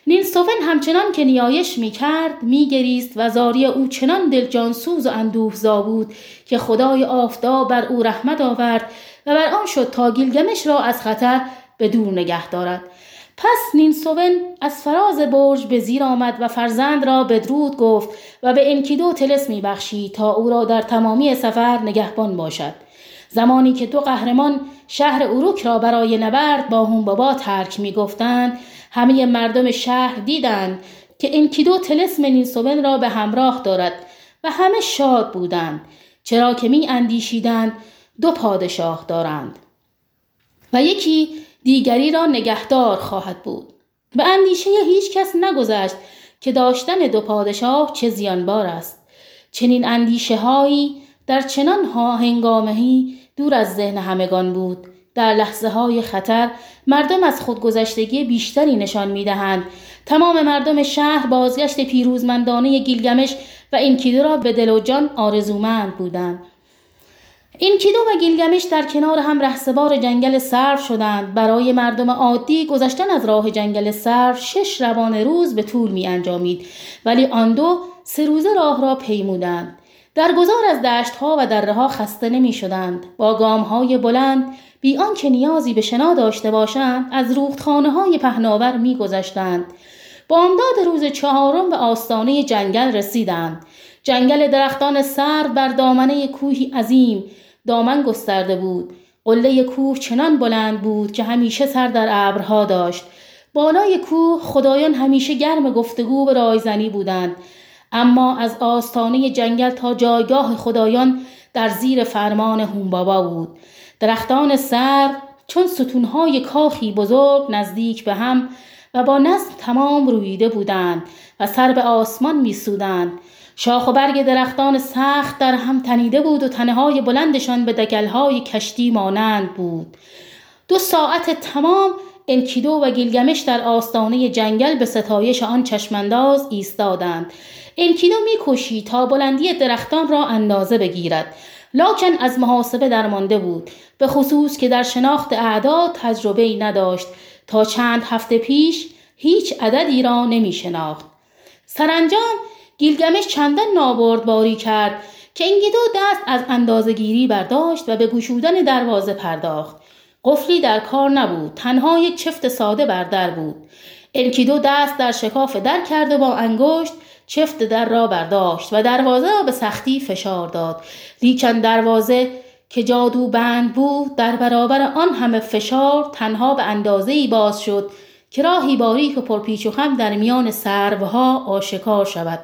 Speaker 1: نیلسوفن همچنان که نیایش می کرد می گریست و زاری او چنان دل جانسوز و اندوه بود که خدای آفتاب بر او رحمت آورد و بر آن شد تا گیلگمش را از خطر به دور نگه دارد. پس نینسوون از فراز برج به زیر آمد و فرزند را بدرود گفت و به انکیدو تلس می بخشی تا او را در تمامی سفر نگهبان باشد. زمانی که دو قهرمان شهر اروک را برای نبرد با هم بابا ترک می گفتند همه مردم شهر دیدند که انکیدو تلسم نینسوون را به همراه دارد و همه شاد بودند چرا که می اندیشیدند دو پادشاه دارند و یکی دیگری را نگهدار خواهد بود. به اندیشه هیچ کس نگذشت که داشتن دو پادشاه چه زیانبار است. چنین اندیشه هایی در چنان ها هنگامهی دور از ذهن همگان بود. در لحظه های خطر مردم از خودگذشتگی بیشتری نشان می دهند. تمام مردم شهر بازگشت پیروزمندانه گیلگمش و اینکیدو را به دل و جان آرزومند بودند. این کیدو و گیلگمش در کنار هم رهسوار جنگل سرو شدند. برای مردم عادی گذشتن از راه جنگل سرو شش روان روز به طول می انجامید. ولی آن دو سه روزه راه را پیمودند. در گذار از دشتها و دره ها خسته نمی شدند. با گام های بلند بی آنکه نیازی به شنا داشته باشند از روختخانه های پهناور می گذشتند. بامداد روز چهارم به آستانه جنگل رسیدند. جنگل درختان سر بر دامنه کوهی عظیم دامن گسترده بود. قله کوه چنان بلند بود که همیشه سر در ابرها داشت. بالای کوه خدایان همیشه گرم گفتگو و رایزنی بودند. اما از آستانه جنگل تا جایگاه خدایان در زیر فرمان هومبابا بود. درختان سر چون ستونهای کاخی بزرگ نزدیک به هم و با نظم تمام رویده بودند و سر به آسمان میسودند. شاخ و برگ درختان سخت در هم تنیده بود و تنه های بلندشان به دگلهای کشتی مانند بود. دو ساعت تمام انکیدو و گیلگمش در آستانه جنگل به ستایش آن چشمانداز ایستادند. انکیدو میکوشید تا بلندی درختان را اندازه بگیرد. لاکن از محاسبه درمانده بود. به خصوص که در شناخت اعداد تجربه ای نداشت. تا چند هفته پیش هیچ عددی را نمی شناخت. سرانجام گیلگمش چندان نابردباری کرد که انگیدو دست از اندازگیری برداشت و به گشودن دروازه پرداخت. قفلی در کار نبود تنها یک چفت ساده بر در بود. انکیدو دست در شکاف در کرد و با انگشت چفت در را برداشت و دروازه را به سختی فشار داد. لیکن دروازه که جادو بند بود در برابر آن همه فشار تنها به اندازه ای باز شد که راهی باریک و پرپیچ و خم در میان سروها آشکار شود.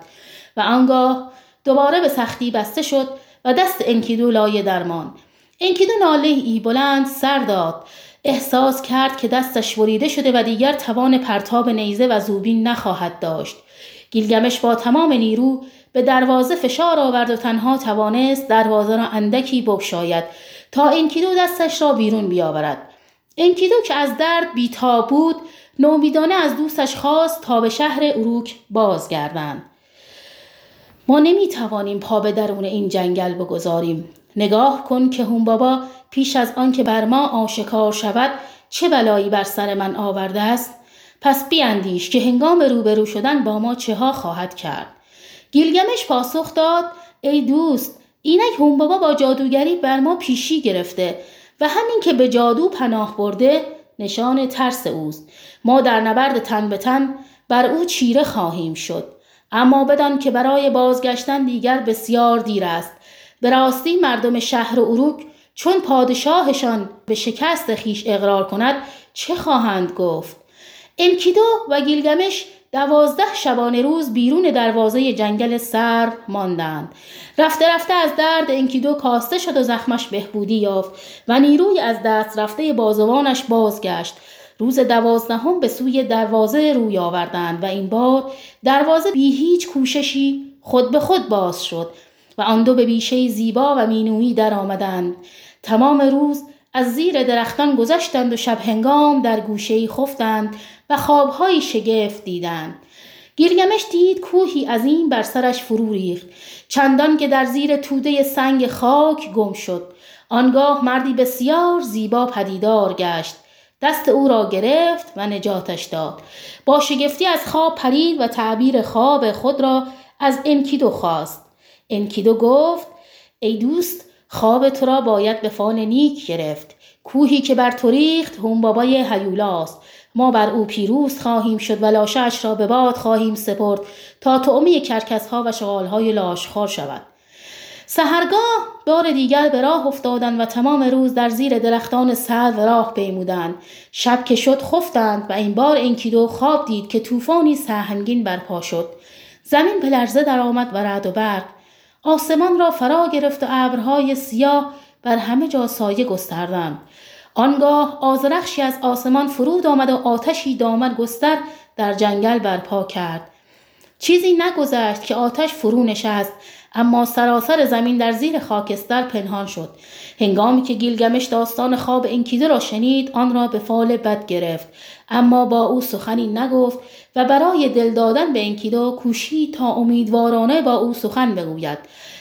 Speaker 1: و آنگاه دوباره به سختی بسته شد و دست انکیدو لایه درمان. انکیدو ناله ای بلند سر داد. احساس کرد که دستش بریده شده و دیگر توان پرتاب نیزه و زوبین نخواهد داشت. گیلگمش با تمام نیرو به دروازه فشار آورد و تنها توانست دروازه را اندکی بگشاید تا انکیدو دستش را بیرون بیاورد. انکیدو که از درد بیتاب بود نومیدانه از دوستش خواست تا به شهر اروک بازگردند. ما نمی توانیم پا به درون این جنگل بگذاریم. نگاه کن که هون بابا پیش از آنکه بر ما آشکار شود چه بلایی بر سر من آورده است؟ پس بیاندیش که هنگام روبرو شدن با ما چه ها خواهد کرد. گیلگمش پاسخ داد ای دوست اینک هون بابا با جادوگری بر ما پیشی گرفته و همین که به جادو پناه برده نشان ترس اوست. ما در نبرد تن به تن بر او چیره خواهیم شد. اما بدان که برای بازگشتن دیگر بسیار دیر است. به راستی مردم شهر اروک چون پادشاهشان به شکست خیش اقرار کند چه خواهند گفت؟ انکیدو و گیلگمش دوازده شبانه روز بیرون دروازه جنگل سر ماندند. رفته رفته از درد انکیدو کاسته شد و زخمش بهبودی یافت و نیروی از دست رفته بازوانش بازگشت. روز دوازدهم به سوی دروازه روی آوردند و این بار دروازه بی هیچ کوششی خود به خود باز شد و آن دو به بیشه زیبا و مینویی در آمدند. تمام روز از زیر درختان گذشتند و شب هنگام در گوشه خفتند و خوابهای شگفت دیدند. گیرگمش دید کوهی عظیم بر سرش فرو ریخت. چندان که در زیر توده سنگ خاک گم شد. آنگاه مردی بسیار زیبا پدیدار گشت. دست او را گرفت و نجاتش داد. با شگفتی از خواب پرید و تعبیر خواب خود را از انکیدو خواست. انکیدو گفت ای دوست خواب تو را باید به فال نیک گرفت. کوهی که بر تو ریخت هم بابای هیولاست. ما بر او پیروز خواهیم شد و لاشش را به باد خواهیم سپرد تا تعمی کرکس ها و شغال های لاشخار شود. سهرگاه بار دیگر به راه افتادند و تمام روز در زیر درختان سرو راه پیمودند. شب که شد خفتند و این بار انکیدو خواب دید که طوفانی سهمگین برپا شد. زمین به لرزه درآمد و رعد و برق. آسمان را فرا گرفت و ابرهای سیاه بر همه جا سایه گستردند. آنگاه آزرخشی از آسمان فرود آمد و آتشی دامن گستر در جنگل برپا کرد. چیزی نگذشت که آتش فرو نشست. اما سراسر زمین در زیر خاکستر پنهان شد. هنگامی که گیلگمش داستان خواب انکیده را شنید آن را به فال بد گرفت. اما با او سخنی نگفت و برای دل دادن به انکیدو کوشید تا امیدوارانه با او سخن بگوید.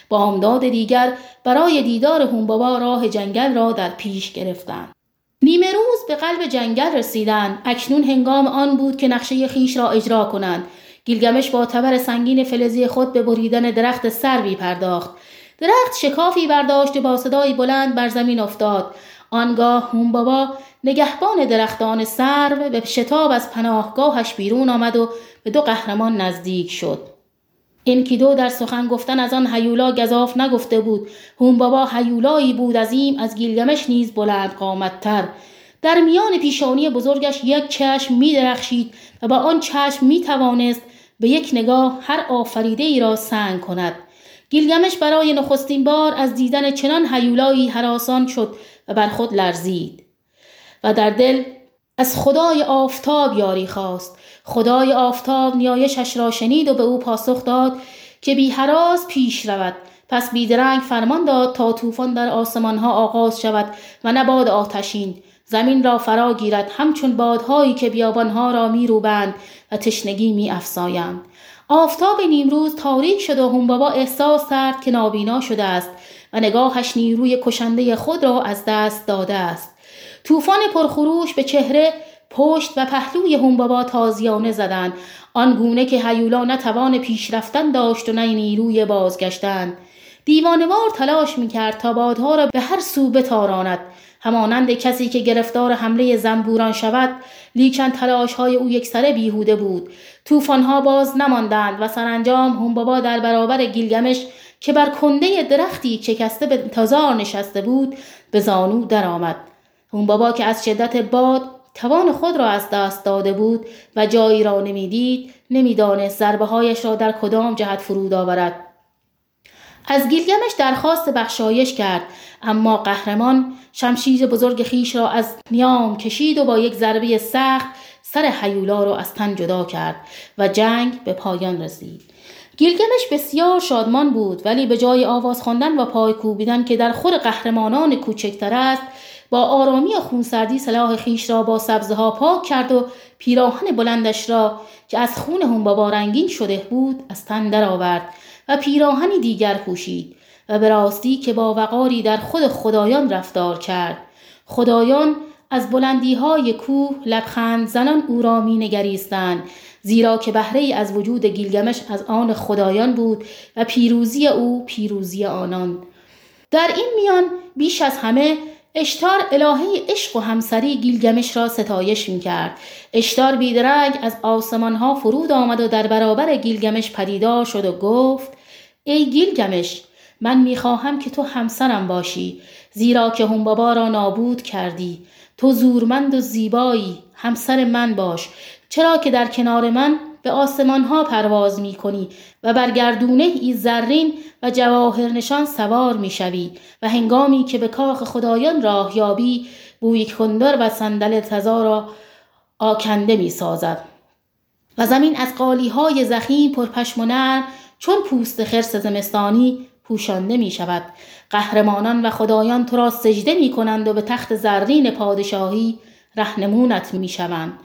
Speaker 1: با امداد دیگر برای دیدار هونبابا راه جنگل را در پیش گرفتند. نیمه روز به قلب جنگل رسیدند. اکنون هنگام آن بود که نقشه خیش را اجرا کنند. گیلگمش با تبر سنگین فلزی خود به بریدن درخت سروی پرداخت. درخت شکافی برداشت با صدایی بلند بر زمین افتاد. آنگاه هون بابا نگهبان درختان سرو به شتاب از پناهگاهش بیرون آمد و به دو قهرمان نزدیک شد. انکیدو در سخن گفتن از آن هیولا گذاف نگفته بود. هون بابا هیولایی بود عظیم از گیلگمش نیز بلند قامتتر. در میان پیشانی بزرگش یک چشم می درخشید و با آن چشم می توانست به یک نگاه هر آفریده ای را سنگ کند. گیلگمش برای نخستین بار از دیدن چنان هیولایی حراسان شد و بر خود لرزید. و در دل از خدای آفتاب یاری خواست. خدای آفتاب نیایشش را شنید و به او پاسخ داد که بی حراس پیش رود. پس بیدرنگ فرمان داد تا طوفان در آسمانها آغاز شود و نباد آتشین. زمین را فرا گیرد. همچون بادهایی که بیابانها را می روبند و تشنگی می افزایند. آفتاب نیمروز تاریک شد و بابا احساس کرد که نابینا شده است و نگاهش نیروی کشنده خود را از دست داده است. طوفان پرخروش به چهره پشت و پهلوی بابا تازیانه زدند آنگونه که هیولا نه توان پیش رفتن داشت و نه نیروی بازگشتن دیوانوار تلاش می‌کرد تا بادها را به هر سو بتاراند همانند کسی که گرفتار حمله زنبوران شود لیکن تلاش های او یک سره بیهوده بود. ها باز نماندند و سرانجام هومبابا در برابر گیلگمش که بر کنده درختی چکسته به انتظار نشسته بود به زانو درآمد. هومبابا که از شدت باد توان خود را از دست داده بود و جایی را نمی‌دید نمی‌دانست ضربه هایش را در کدام جهت فرود آورد. از گیلگمش درخواست بخشایش کرد اما قهرمان شمشیر بزرگ خیش را از نیام کشید و با یک ضربه سخت سر حیولا را از تن جدا کرد و جنگ به پایان رسید. گیلگمش بسیار شادمان بود ولی به جای آواز خواندن و پای کوبیدن که در خور قهرمانان کوچکتر است با آرامی و خونسردی سلاح خیش را با سبزه ها پاک کرد و پیراهن بلندش را که از خون هم بابا رنگین شده بود از تن درآورد. و پیراهنی دیگر پوشید و به راستی که با وقاری در خود خدایان رفتار کرد خدایان از بلندی های کوه لبخند زنان او را می نگریستند زیرا که بهره از وجود گیلگمش از آن خدایان بود و پیروزی او پیروزی آنان در این میان بیش از همه اشتار الهه عشق و همسری گیلگمش را ستایش می کرد. اشتار بیدرنگ از آسمان ها فرود آمد و در برابر گیلگمش پدیدار شد و گفت ای گیلگمش من می‌خواهم که تو همسرم باشی زیرا که بابا را نابود کردی. تو زورمند و زیبایی همسر من باش. چرا که در کنار من به آسمان ها پرواز می کنی و بر گردونه ای زرین و جواهر نشان سوار می شوی و هنگامی که به کاخ خدایان راه یابی بوی کندر و صندل تزا را آکنده می سازد و زمین از قالی های زخیم پرپشم و نرم چون پوست خرس زمستانی پوشانده می شود قهرمانان و خدایان تو را سجده می کنند و به تخت زرین پادشاهی رهنمونت می شوند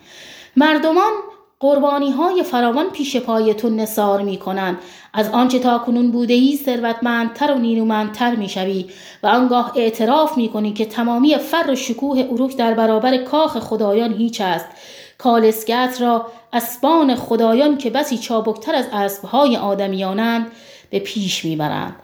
Speaker 1: مردمان قربانی های فراوان پیش پای تو نصار می کنند از آنچه تا کنون بوده ای ثروتمندتر و نیرومندتر می شوی و آنگاه اعتراف می کنی که تمامی فر و شکوه اروک در برابر کاخ خدایان هیچ است. کالسکت را اسبان خدایان که بسی چابکتر از اسبهای آدمیانند به پیش می‌برند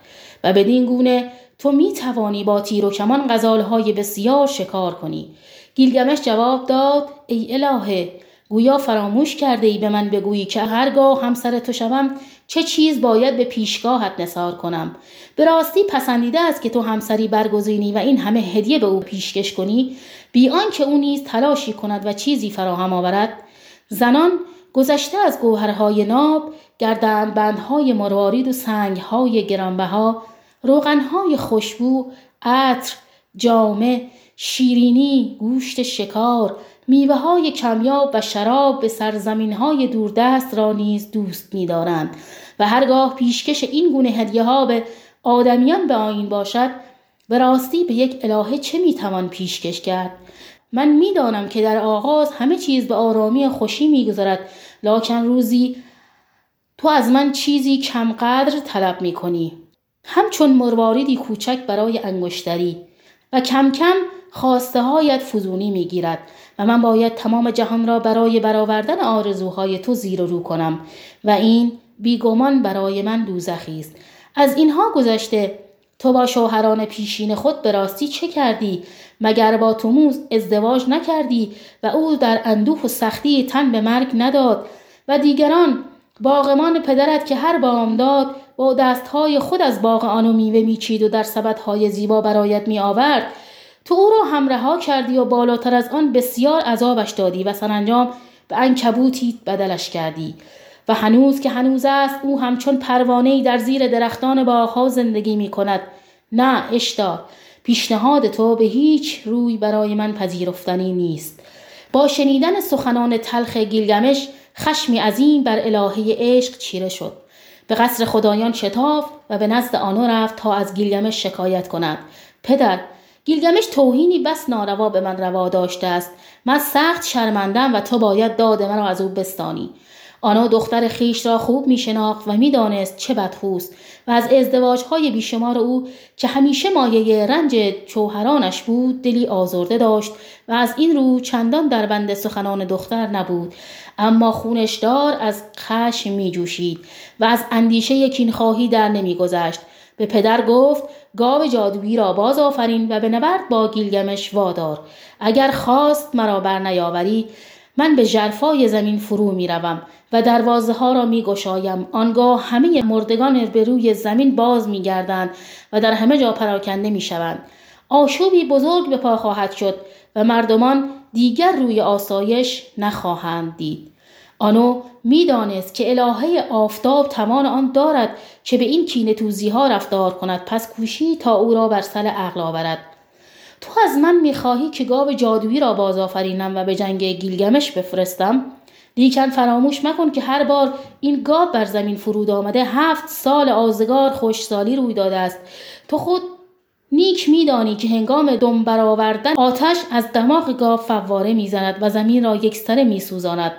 Speaker 1: و بدین گونه تو می توانی با تیر و کمان غزالهای بسیار شکار کنی. گیلگمش جواب داد ای الهه گویا فراموش کرده ای به من بگویی که هرگاه همسر تو شوم چه چیز باید به پیشگاهت نثار کنم؟ به راستی پسندیده است که تو همسری برگزینی و این همه هدیه به او پیشکش کنی بی آنکه او نیز تلاشی کند و چیزی فراهم آورد. زنان گذشته از گوهرهای ناب گردن بندهای مروارید و سنگهای گرانبها روغنهای خوشبو عطر جامه شیرینی گوشت شکار میوه های کمیاب و شراب به سرزمین های دوردست را نیز دوست می دارند و هرگاه پیشکش این گونه هدیه ها به آدمیان به آین باشد به راستی به یک الهه چه می توان پیشکش کرد من می‌دانم که در آغاز همه چیز به آرامی خوشی میگذرد لاکن روزی تو از من چیزی کمقدر طلب می کنی. همچون مرواریدی کوچک برای انگشتری و کم کم خواسته هایت فزونی می گیرد و من باید تمام جهان را برای برآوردن آرزوهای تو زیر و رو کنم و این بیگمان برای من دوزخی است. از اینها گذشته تو با شوهران پیشین خود به راستی چه کردی؟ مگر با توموز ازدواج نکردی و او در اندوه و سختی تن به مرگ نداد و دیگران باغمان پدرت که هر بامداد با دستهای خود از باغ آنو میوه میچید و در سبدهای زیبا برایت می آورد تو او را کردی و بالاتر از آن بسیار عذابش دادی و سرانجام به انکبوتی بدلش کردی. و هنوز که هنوز است او همچون پروانه در زیر درختان باغها زندگی می کند نه اشتا پیشنهاد تو به هیچ روی برای من پذیرفتنی نیست. با شنیدن سخنان تلخ گیلگمش خشمی عظیم بر الهه عشق چیره شد. به قصر خدایان شتاف و به نزد آنو رفت تا از گیلگمش شکایت کند. پدر گیلگمش توهینی بس ناروا به من روا داشته است. من سخت شرمندم و تو باید داد مرا از او بستانی. آنا دختر خیش را خوب می شناخت و می دانست چه بدخوست و از ازدواج های بیشمار او که همیشه مایه رنج چوهرانش بود دلی آزرده داشت و از این رو چندان در بند سخنان دختر نبود. اما خونشدار از خشم می جوشید و از اندیشه خواهی در نمی گذشت به پدر گفت گاو جادویی را باز آفرین و به نبرد با گیلگمش وادار اگر خواست مرا بر نیاوری من به جرفای زمین فرو می روم و دروازه ها را می گشایم. آنگاه همه مردگان به روی زمین باز می گردند و در همه جا پراکنده می شوند. آشوبی بزرگ به پا خواهد شد و مردمان دیگر روی آسایش نخواهند دید. آنو می‌دانست که الهه آفتاب توان آن دارد که به این کینه توزی ها رفتار کند پس کوشی تا او را بر سر عقل آورد. تو از من می‌خواهی که گاو جادویی را باز آفرینم و به جنگ گیلگمش بفرستم؟ لیکن فراموش مکن که هر بار این گاو بر زمین فرود آمده هفت سال آزگار خوشسالی روی داده است. تو خود نیک میدانی که هنگام دم برآوردن آتش از دماغ گاو فواره می‌زند و زمین را یکسره میسوزاند.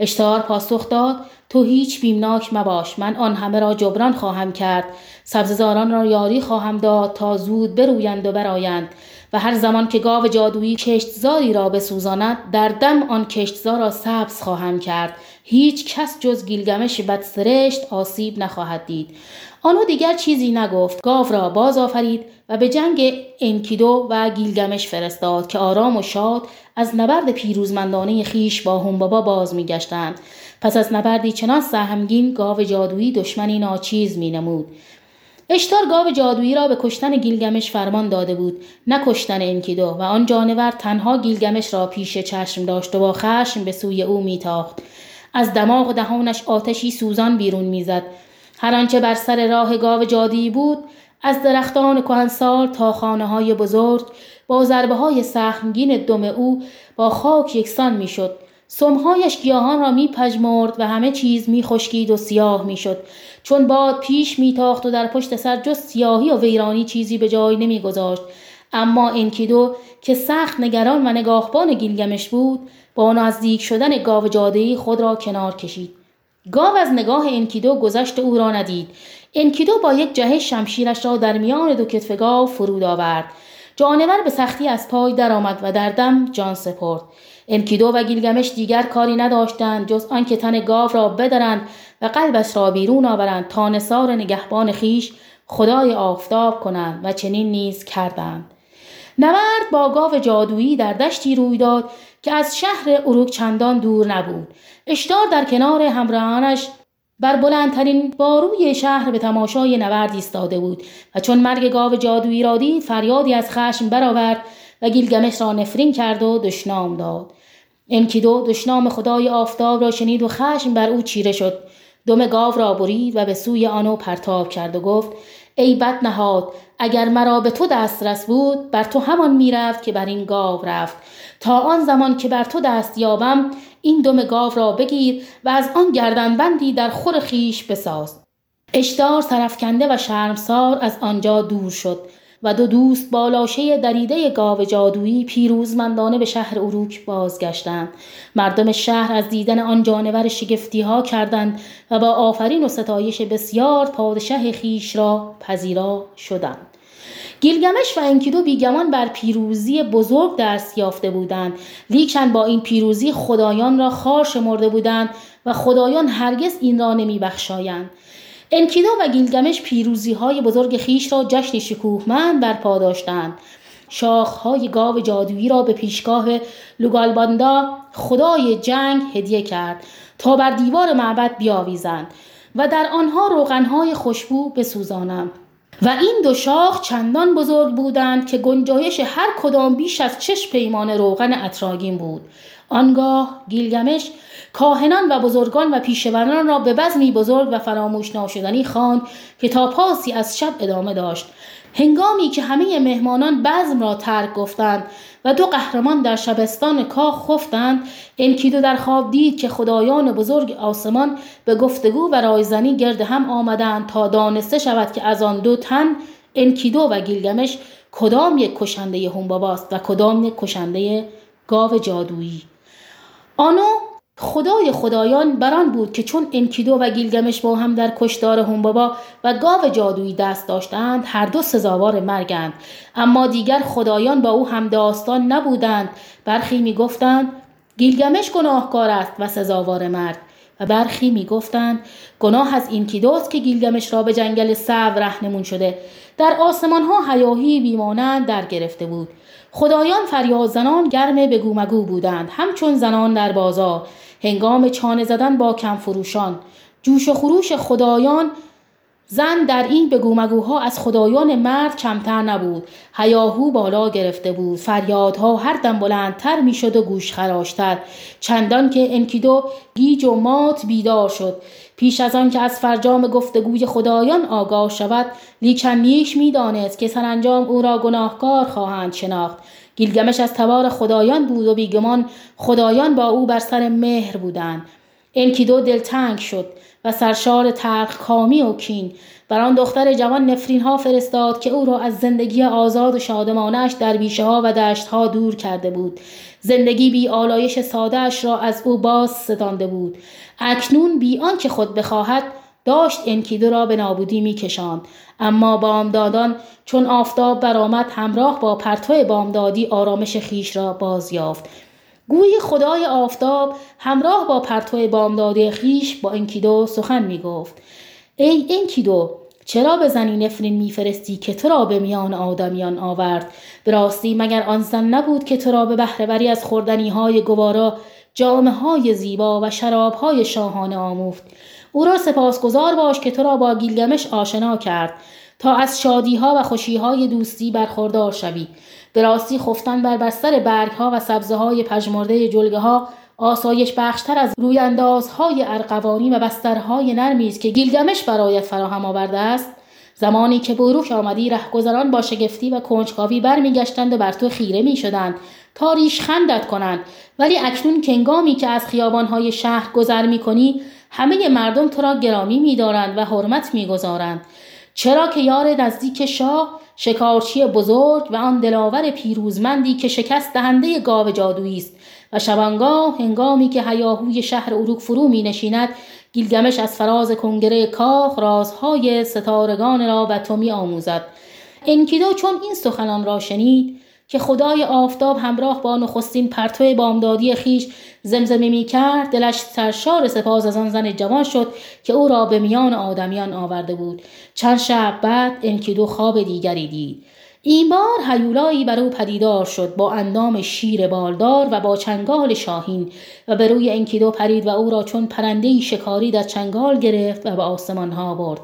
Speaker 1: اشتار پاسخ داد تو هیچ بیمناک مباش من آن همه را جبران خواهم کرد سبززاران را یاری خواهم داد تا زود برویند و برایند و هر زمان که گاو جادویی کشتزاری را بسوزاند در دم آن کشتزار را سبز خواهم کرد هیچ کس جز گیلگمش بدسرشت آسیب نخواهد دید. آنو دیگر چیزی نگفت. گاو را باز آفرید و به جنگ انکیدو و گیلگمش فرستاد که آرام و شاد از نبرد پیروزمندانه خیش با هومبابا باز میگشتند. پس از نبردی چنان سهمگین گاو جادویی دشمنی ناچیز مینمود. اشتار گاو جادویی را به کشتن گیلگمش فرمان داده بود نه کشتن انکیدو و آن جانور تنها گیلگمش را پیش چشم داشت و با خشم به سوی او میتاخت. از دماغ و دهانش آتشی سوزان بیرون می‌زد. هر آنچه بر سر راه گاو جادویی بود از درختان کهنسال تا خانه های بزرگ با ضربه های سهمگین دم او با خاک یکسان می‌شد. سمهایش گیاهان را میپژمرد و همه چیز میخشکید و سیاه می‌شد. چون باد پیش میتاخت و در پشت سر جز سیاهی و ویرانی چیزی به جای نمیگذاشت. اما انکیدو که سخت نگران و نگاهبان گیلگمش بود با نزدیک شدن گاو جادهی خود را کنار کشید. گاو از نگاه انکیدو گذشت او را ندید. انکیدو با یک جهه شمشیرش را در میان دو کتف گاو فرود آورد. جانور به سختی از پای درآمد و در دم جان سپرد. انکیدو و گیلگمش دیگر کاری نداشتند جز آنکه تن گاو را بدرند و قلبش را بیرون آورند تا نصار نگهبان خیش خدای آفتاب کنند و چنین نیز کردند. نبرد با گاو جادویی در دشتی روی داد که از شهر اروک چندان دور نبود. اشتار در کنار همراهانش بر بلندترین باروی شهر به تماشای نبرد ایستاده بود و چون مرگ گاو جادویی را دید فریادی از خشم برآورد و گیلگمش را نفرین کرد و دشنام داد. انکیدو دشنام خدای آفتاب را شنید و خشم بر او چیره شد. دم گاو را برید و به سوی آنو پرتاب کرد و گفت ای بد نهاد اگر مرا به تو دسترس بود بر تو همان می‌رفت که بر این گاو رفت. تا آن زمان که بر تو دست یابم این دم گاو را بگیر و از آن گردنبندی در خور خیش بساز. اشتار سرفکنده و شرمسار از آنجا دور شد و دو دوست با لاشه دریده گاو جادویی پیروزمندانه به شهر اروک بازگشتند. مردم شهر از دیدن آن جانور شگفتی ها کردند و با آفرین و ستایش بسیار پادشه خیش را پذیرا شدند. گیلگمش و انکیدو بیگمان بر پیروزی بزرگ دست یافته بودند. لیکن با این پیروزی خدایان را خار شمرده بودند و خدایان هرگز این را نمیبخشایند. انکیدو و گیلگمش پیروزی های بزرگ خیش را جشن شکوهمند برپا داشتند. های گاو جادویی را به پیشگاه لوگالباندا خدای جنگ هدیه کرد تا بر دیوار معبد بیاویزند و در آنها روغنهای خوشبو بسوزانند. و این دو شاخ چندان بزرگ بودند که گنجایش هر کدام بیش از چش پیمان روغن اطراگین بود. آنگاه گیلگمش کاهنان و بزرگان و پیشوران را به بزمی بزرگ و فراموش ناشدنی خواند که تا پاسی از شب ادامه داشت. هنگامی که همه مهمانان بزم را ترک گفتند و دو قهرمان در شبستان کاخ خفتند انکیدو در خواب دید که خدایان بزرگ آسمان به گفتگو و رایزنی گرد هم آمدند تا دانسته شود که از آن دو تن انکیدو و گیلگمش کدام یک کشنده هومباباست و کدام یک کشنده گاو جادویی. آنو خدای خدایان بران بود که چون انکیدو و گیلگمش با هم در کشتار هومبابا و گاو جادویی دست داشتند هر دو سزاوار مرگند. اما دیگر خدایان با او هم داستان نبودند. برخی می‌گفتند گیلگمش گناهکار است و سزاوار مرگ و برخی می‌گفتند گناه از این کیدوست که گیلگمش را به جنگل سو رهنمون شده. در آسمان ها حیاهی بیمانند در گرفته بود. خدایان فریاد زنان گرم بگو مگو بودند. همچون زنان در بازار. هنگام چانه زدن با کم فروشان جوش و خروش خدایان زن در این بگومگوها از خدایان مرد کمتر نبود. هیاهو بالا گرفته بود. فریادها هر دم بلندتر می‌شد و گوش خراشتر. چندان که انکیدو گیج و مات بیدار شد. پیش از آن که از فرجام گفتگوی خدایان آگاه شود لیکن نیش می‌دانست که سرانجام او را گناهکار خواهند شناخت. گیلگمش از تبار خدایان بود و بیگمان خدایان با او بر سر مهر بودند. انکیدو دلتنگ شد و سرشار ترخ کامی و کین. بر آن دختر جوان نفرین ها فرستاد که او را از زندگی آزاد و شادمانش در بیشه ها و دشت ها دور کرده بود. زندگی بی آلایش سادهش را از او باز ستانده بود. اکنون بی آنکه خود بخواهد داشت انکیدو را به نابودی میکشاند. اما بامدادان چون آفتاب برآمد همراه با پرتو بامدادی آرامش خیش را باز یافت. گویی خدای آفتاب همراه با پرتو بامداده خیش با انکیدو سخن می گفت ای انکیدو چرا به زنی نفرین میفرستی که تو را به میان آدمیان آورد؟ به راستی مگر آن زن نبود که تو را به بهرهوری از خوردنی های گوارا جامعه های زیبا و شراب های شاهانه آموخت؟ او را سپاسگزار باش که تو را با گیلگمش آشنا کرد تا از شادی ها و خوشی های دوستی برخوردار شوی. به راستی خفتن بر بستر برگ ها و سبزه های پژمرده جلگه ها آسایش بخشتر از روی اندازهای ارقوانی و بسترهای نرمی است که گیلگمش برایت فراهم آورده است. زمانی که بروش آمدی رهگذران با شگفتی و کنجکاوی برمیگشتند و بر تو خیره می‌شدند. تا ریش خندت کنند. ولی اکنون کنگامی که از خیابانهای شهر گذر می‌کنی همه مردم تو را گرامی میدارند و حرمت می‌گذارند. چرا که یار نزدیک شاه شکارچی بزرگ و آن دلاور پیروزمندی که شکست دهنده گاو جادویی است و شبانگاه هنگامی که هیاهوی شهر اروک فرو می نشیند گیلگمش از فراز کنگره کاخ رازهای ستارگان را به تو می آموزد انکیدو چون این سخنان را شنید که خدای آفتاب همراه با نخستین پرتو بامدادی خیش زمزمه می کرد دلش سرشار سپاس از آن زن جوان شد که او را به میان آدمیان آورده بود. چند شب بعد انکیدو خواب دیگری دید. این بار هیولایی بر او پدیدار شد با اندام شیر بالدار و با چنگال شاهین و به روی انکیدو پرید و او را چون پرندهای شکاری در چنگال گرفت و به آسمان ها برد.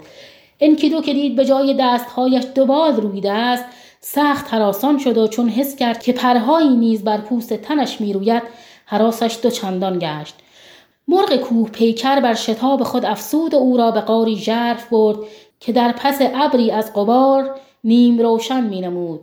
Speaker 1: انکیدو که دید به جای دستهایش دوبال رویده است سخت حراسان شد و چون حس کرد که پرهایی نیز بر پوست تنش می‌روید حراسش دو چندان گشت مرغ کوه پیکر بر شتاب خود افسود و او را به قاری ژرف برد که در پس ابری از قبار نیم روشن می نمود.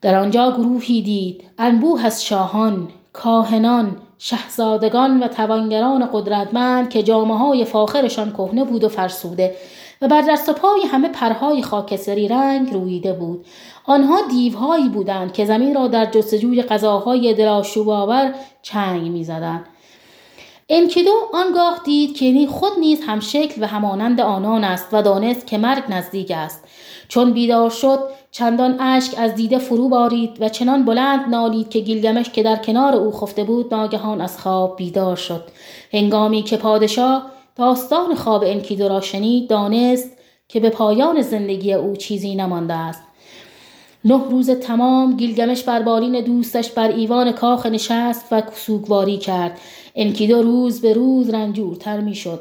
Speaker 1: در آنجا گروهی دید انبوه از شاهان کاهنان شهزادگان و توانگران قدرتمند که جامعه های فاخرشان کهنه بود و فرسوده و بر دست و پای همه پرهای خاکستری رنگ رویده بود. آنها دیوهایی بودند که زمین را در جستجوی غذاهای دلاشوب آور چنگ می‌زدند. انکیدو آنگاه دید که نی خود نیز هم شکل و همانند آنان است و دانست که مرگ نزدیک است. چون بیدار شد چندان اشک از دیده فرو بارید و چنان بلند نالید که گیلگمش که در کنار او خفته بود ناگهان از خواب بیدار شد. هنگامی که پادشاه داستان خواب انکیدو را شنید دانست که به پایان زندگی او چیزی نمانده است. نه روز تمام گیلگمش بر بالین دوستش بر ایوان کاخ نشست و سوگواری کرد. انکیدو روز به روز رنجورتر می‌شد.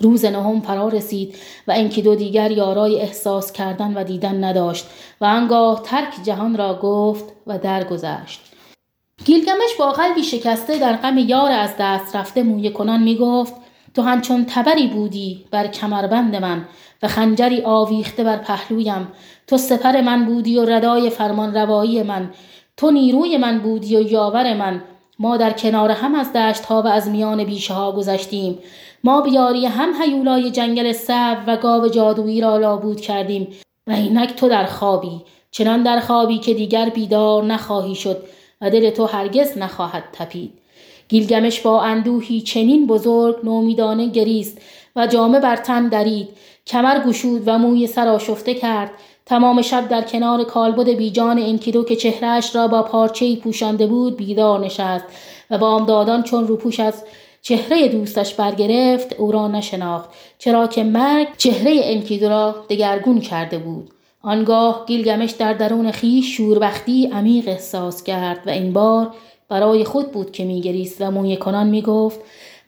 Speaker 1: روز نهم فرا رسید و انکیدو دیگر یارای احساس کردن و دیدن نداشت و انگاه ترک جهان را گفت و درگذشت. گیلگمش با قلبی شکسته در غم یار از دست رفته مویه کنان می گفت تو همچون تبری بودی بر کمربند من و خنجری آویخته بر پهلویم. تو سپر من بودی و ردای فرمان روایی من. تو نیروی من بودی و یاور من. ما در کنار هم از دشت ها و از میان بیشه ها گذشتیم. ما بیاری هم هیولای جنگل سب و گاو جادویی را لابود کردیم. و اینک تو در خوابی. چنان در خوابی که دیگر بیدار نخواهی شد و دل تو هرگز نخواهد تپید. گیلگمش با اندوهی چنین بزرگ نومیدانه گریست و جامه بر تن درید. کمر گشود و موی سر آشفته کرد. تمام شب در کنار کالبد بیجان انکیدو که چهرهش را با پارچه‌ای پوشانده بود بیدار نشست و بامدادان چون روپوش از چهره دوستش برگرفت او را نشناخت. چرا که مرگ چهره انکیدو را دگرگون کرده بود. آنگاه گیلگمش در درون خیش شوربختی عمیق احساس کرد و این بار برای خود بود که میگریست و موی کنان می‌گفت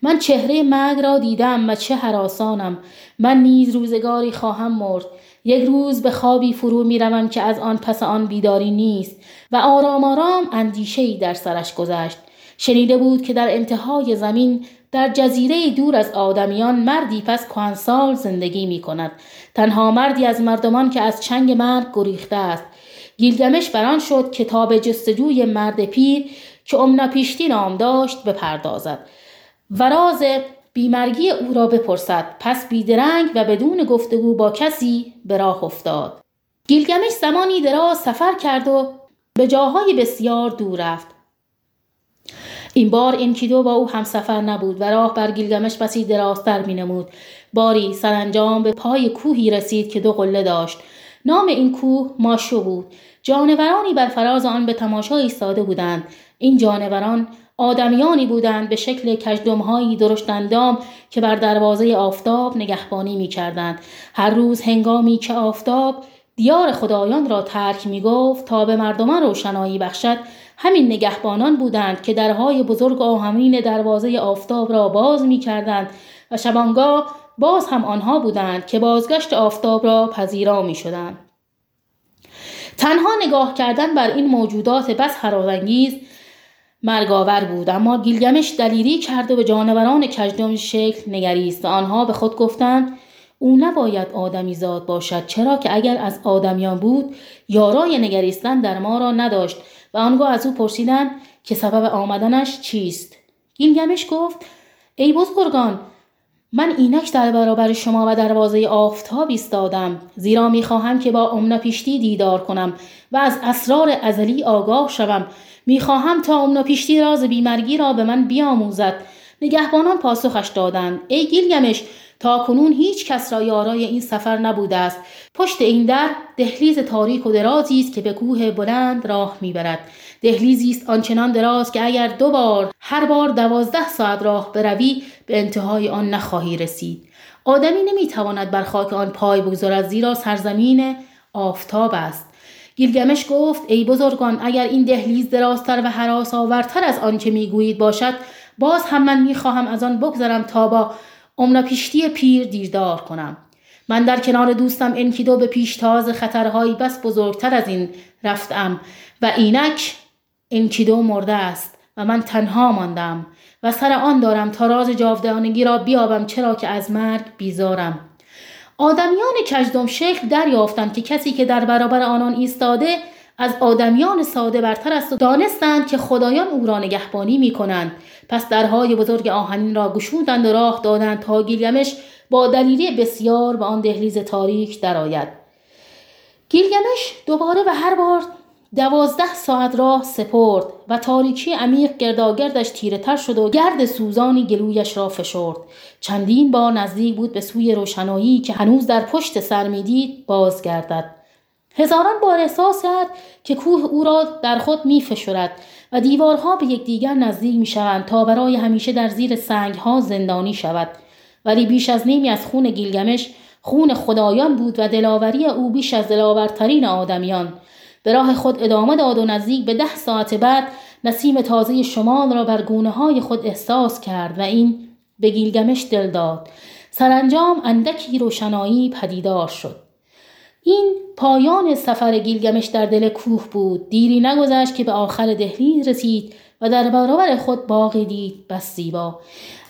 Speaker 1: من چهره مرگ را دیدم و چه حراسانم من نیز روزگاری خواهم مرد یک روز به خوابی فرو می‌روم که از آن پس آن بیداری نیست و آرام آرام اندیشه در سرش گذشت شنیده بود که در انتهای زمین در جزیره دور از آدمیان مردی پس کهنسال زندگی می کند. تنها مردی از مردمان که از چنگ مرگ گریخته است. گیلگمش بران شد کتاب جستجوی مرد پیر که امنا پیشتی نام داشت بپردازد و راز بیمرگی او را بپرسد پس بیدرنگ و بدون گفتگو با کسی به راه افتاد گیلگمش زمانی دراز سفر کرد و به جاهای بسیار دور رفت این بار انکیدو با او هم سفر نبود و راه بر گیلگمش بسی درازتر می نمود. باری سرانجام به پای کوهی رسید که دو قله داشت. نام این کوه ماشو بود. جانورانی بر فراز آن به تماشا ایستاده بودند. این جانوران آدمیانی بودند به شکل کجدمهایی درشت اندام که بر دروازه آفتاب نگهبانی می کردند. هر روز هنگامی که آفتاب دیار خدایان را ترک می گفت تا به مردمان روشنایی بخشد همین نگهبانان بودند که درهای بزرگ آهمین دروازه آفتاب را باز می کردند و شبانگاه باز هم آنها بودند که بازگشت آفتاب را پذیرا می شدند. تنها نگاه کردن بر این موجودات بس حرارانگیز مرگاور بود. اما گیلگمش دلیری کرد و به جانوران کجدم شکل نگریست. و آنها به خود گفتند او نباید آدمی زاد باشد چرا که اگر از آدمیان بود یارای نگریستن در ما را نداشت و آنگاه از او پرسیدند که سبب آمدنش چیست. گیلگمش گفت ای بزرگان من اینک در برابر شما و دروازه آفتاب ایستادم. زیرا می‌خواهم که با امنا پیشتی دیدار کنم و از اسرار ازلی آگاه شوم می‌خواهم تا امنا پیشتی راز بیمرگی را به من بیاموزد. نگهبانان پاسخش دادند. ای گیلگمش تا کنون هیچ کس را یارای این سفر نبوده است. پشت این در دهلیز تاریک و درازی است که به کوه بلند راه می‌برد. دهلیزی است آنچنان دراز که اگر دو بار هر بار دوازده ساعت راه بروی به انتهای آن نخواهی رسید. آدمی نمی‌تواند بر خاک آن پای بگذارد زیرا سرزمین آفتاب است. گیلگمش گفت ای بزرگان اگر این دهلیز درازتر و حراس آورتر از آنچه می‌گویید باشد باز هم من می‌خواهم از آن بگذرم تا با امنا پیشتی پیر دیردار کنم. من در کنار دوستم انکیدو به پیشتاز خطرهایی بس بزرگتر از این رفتم و اینک انکیدو مرده است و من تنها ماندم و سر آن دارم تا راز جاودانگی را بیابم چرا که از مرگ بیزارم. آدمیان کجدم شکل دریافتند که کسی که در برابر آنان ایستاده از آدمیان ساده برتر است و دانستند که خدایان او را نگهبانی می کنند پس درهای بزرگ آهنین را گشودند و راه دادند تا گیلگمش با دلیری بسیار به آن دهلیز تاریک درآید. گیلگمش دوباره به هر بار دوازده ساعت راه سپرد و تاریکی عمیق گرداگردش تیره تر شد و گرد سوزانی گلویش را فشرد. چندین بار نزدیک بود به سوی روشنایی که هنوز در پشت سر می‌دید بازگردد. هزاران بار احساس کرد که کوه او را در خود می فشرد و دیوارها به یکدیگر نزدیک می شوند تا برای همیشه در زیر سنگها زندانی شود. ولی بیش از نیمی از خون گیلگمش خون خدایان بود و دلاوری او بیش از دلاورترین آدمیان. به راه خود ادامه داد و نزدیک به ده ساعت بعد نسیم تازه شمال را بر گونه های خود احساس کرد و این به گیلگمش دل داد. سرانجام اندکی روشنایی پدیدار شد. این پایان سفر گیلگمش در دل کوه بود. دیری نگذشت که به آخر دهلیز رسید و در برابر خود باغی دید بس زیبا.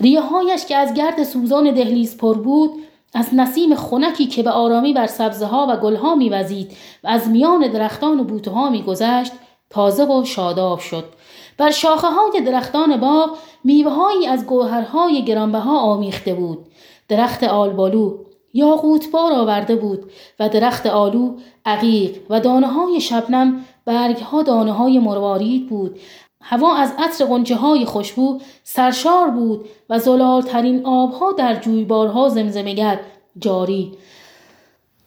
Speaker 1: ریههایش که از گرد سوزان دهلیز پر بود از نسیم خنکی که به آرامی بر سبزها و گلها میوزید و از میان درختان و بوتهها میگذشت تازه و شاداب شد. بر شاخه های درختان باغ میوههایی از گوهرهای گرانبها آمیخته بود. درخت آلبالو یاقوت بار آورده بود و درخت آلو عقیق و دانه های شبنم برگ ها دانه های مروارید بود. هوا از عطر قنچه های خوشبو سرشار بود و زلال ترین آبها در جویبارها زمزمگر جاری.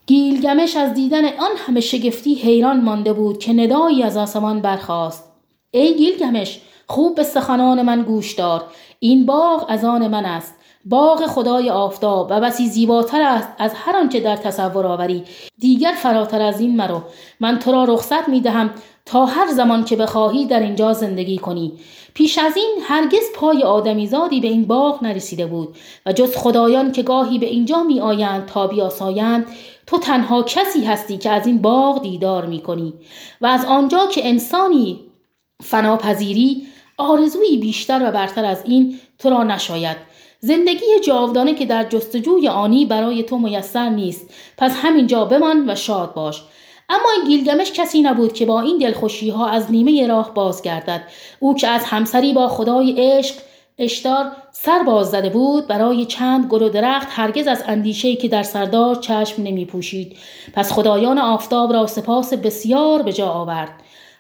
Speaker 1: گیلگمش از دیدن آن همه شگفتی حیران مانده بود که ندایی از آسمان برخاست. ای گیلگمش خوب به سخنان من گوش دار. این باغ از آن من است. باغ خدای آفتاب و بسی زیباتر است از هر آنچه در تصور آوری. دیگر فراتر از این مرو. من تو را رخصت می دهم تا هر زمان که بخواهی در اینجا زندگی کنی. پیش از این هرگز پای آدمیزادی به این باغ نرسیده بود و جز خدایان که گاهی به اینجا می آیند تا بیاسایند تو تنها کسی هستی که از این باغ دیدار می کنی و از آنجا که انسانی فناپذیری آرزویی بیشتر و برتر از این تو را نشاید. زندگی جاودانه که در جستجوی آنی برای تو میسر نیست. پس همینجا بمان و شاد باش. اما این گیلگمش کسی نبود که با این دلخوشی ها از نیمه راه بازگردد او که از همسری با خدای عشق اشتار سر باز زده بود برای چند گل و درخت هرگز از اندیشه که در سردار چشم نمی پوشید. پس خدایان آفتاب را سپاس بسیار به جا آورد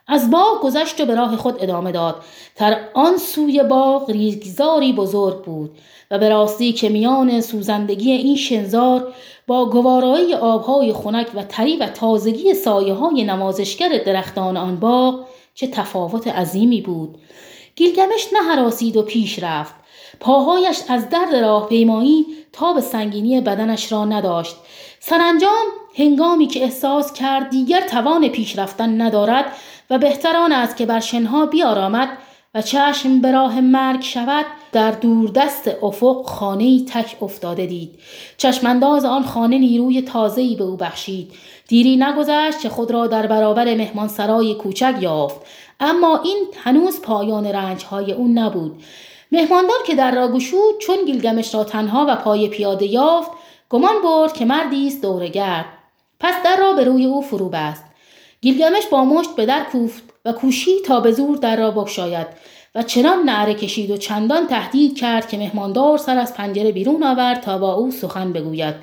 Speaker 1: از باغ گذشت و به راه خود ادامه داد. تر آن سوی باغ ریگزاری بزرگ بود و به راستی که میان سوزندگی این شنزار با گوارایی آبهای خنک و تری و تازگی سایه های نمازشگر درختان آن باغ چه تفاوت عظیمی بود. گیلگمش نه و پیش رفت. پاهایش از درد راه پیمایی تا به سنگینی بدنش را نداشت. سرانجام هنگامی که احساس کرد دیگر توان پیش رفتن ندارد و بهتران است که بر شنها بیارامد و چشم به راه مرگ شود در دوردست افق خانه تک افتاده دید. چشمانداز آن خانه نیروی تازه‌ای به او بخشید. دیری نگذشت که خود را در برابر مهمانسرای کوچک یافت. اما این هنوز پایان رنجهای او نبود. مهماندار که در را گشود چون گیلگمش را تنها و پای پیاده یافت گمان برد که مردی است دورگرد پس در را به روی او فرو بست گیلگمش با مشت به در کوفت و کوشی تا به زور در را بگشاید و چنان نعره کشید و چندان تهدید کرد که مهماندار سر از پنجره بیرون آورد تا با او سخن بگوید.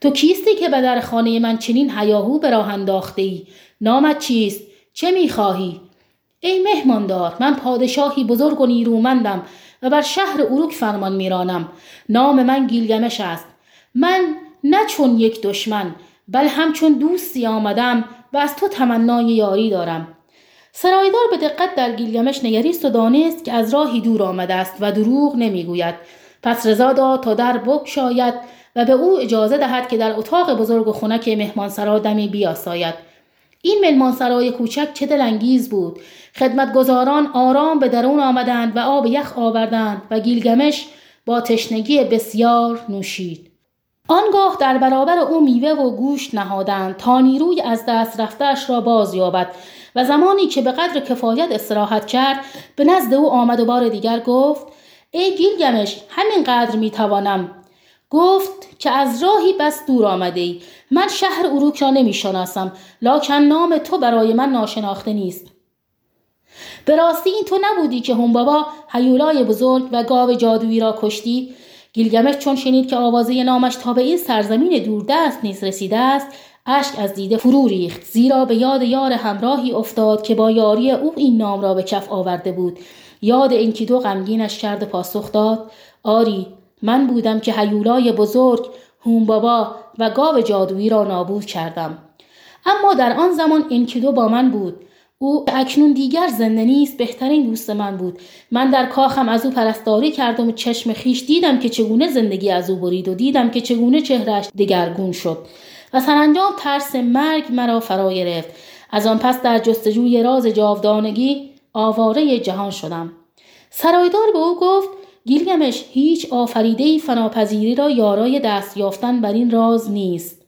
Speaker 1: تو کیستی که به در خانه من چنین هیاهو به راه انداخته ای نامت چیست؟ چه می‌خواهی؟ ای مهماندار من پادشاهی بزرگ و نیرومندم. و بر شهر اروک فرمان میرانم. نام من گیلگمش است. من نه چون یک دشمن بل همچون دوستی آمدم و از تو تمنای یاری دارم. سرایدار به دقت در گیلگمش نگریست و دانست که از راهی دور آمده است و دروغ نمی‌گوید. پس رضا داد تا در شاید و به او اجازه دهد که در اتاق بزرگ و خنک مهمانسرا دمی بیاساید. این مهمانسرای کوچک چه دلانگیز بود. خدمتگزاران آرام به درون آمدند و آب یخ آوردند و گیلگمش با تشنگی بسیار نوشید. آنگاه در برابر او میوه و گوشت نهادند تا نیروی از دست رفتهاش را باز یابد و زمانی که به قدر کفایت استراحت کرد به نزد او آمد و بار دیگر گفت ای گیلگمش همینقدر می‌توانم. گفت که از راهی بس دور آمده ای. من شهر اروک را نمی‌شناسم لاکن نام تو برای من ناشناخته نیست. به راستی این تو نبودی که هم بابا حیولای بزرگ و گاو جادویی را کشتی؟ گیلگمش چون شنید که آوازه نامش تا به این سرزمین دوردست نیز رسیده است اشک از دیده فرو ریخت. زیرا به یاد یار همراهی افتاد که با یاری او این نام را به کف آورده بود. یاد اینکه دو غمگینش کرد پاسخ داد. آری من بودم که هیولای بزرگ هوم بابا و گاو جادویی را نابود کردم. اما در آن زمان انکیدو با من بود. او اکنون دیگر زنده نیست بهترین دوست من بود. من در کاخم از او پرستاری کردم و چشم خیش دیدم که چگونه زندگی از او برید و دیدم که چگونه چهرش دگرگون شد. و سرانجام ترس مرگ مرا فرا گرفت. از آن پس در جستجوی راز جاودانگی آواره جهان شدم. سرایدار به او گفت گیلگمش هیچ آفریده فناپذیری را یارای دست یافتن بر این راز نیست.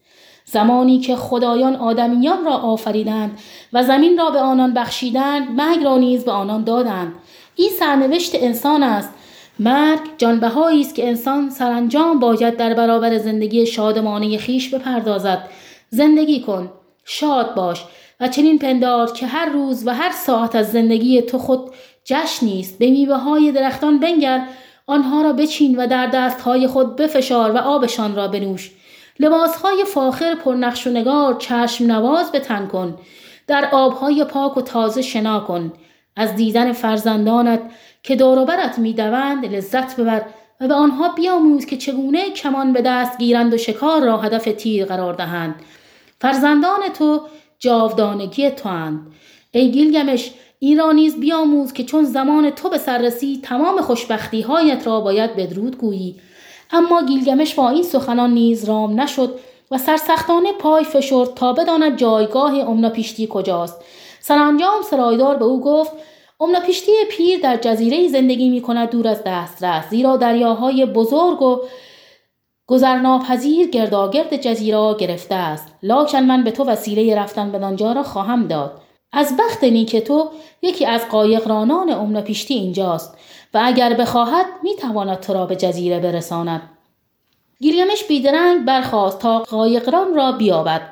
Speaker 1: زمانی که خدایان آدمیان را آفریدند و زمین را به آنان بخشیدند مرگ را نیز به آنان دادند. این سرنوشت انسان است. مرگ جانبهایی است که انسان سرانجام باید در برابر زندگی شادمانه خیش بپردازد. زندگی کن. شاد باش و چنین پندار که هر روز و هر ساعت از زندگی تو خود جشنی است به میوه های درختان بنگر آنها را بچین و در دستهای خود بفشار و آبشان را بنوش. لباسهای فاخر پرنقش و نگار چشم نواز به تن کن. در آبهای پاک و تازه شنا کن. از دیدن فرزندانت که دوروبرت می‌دوند لذت ببر و به آنها بیاموز که چگونه کمان به دست گیرند و شکار را هدف تیر قرار دهند. فرزندان تو جاودانگی تو اند ای گیلگمش این را نیز بیاموز که چون زمان تو به سر رسید تمام خوشبختی هایت را باید بدرود گویی. اما گیلگمش با این سخنان نیز رام نشد و سرسختانه پای فشرد تا بداند جایگاه امناپیشتی کجاست. سرانجام سرایدار به او گفت امناپیشتی پیر در جزیره زندگی می کند دور از دسترس زیرا دریاهای بزرگ و گذرناپذیر گرداگرد جزیره گرفته است. لاکن من به تو وسیله رفتن به آنجا را خواهم داد. از بخت نیک تو یکی از قایقرانان امناپیشتی اینجاست. و اگر بخواهد می‌تواند تو را به جزیره برساند. گیلیمش بیدرنگ برخواست تا قایقران را بیابد.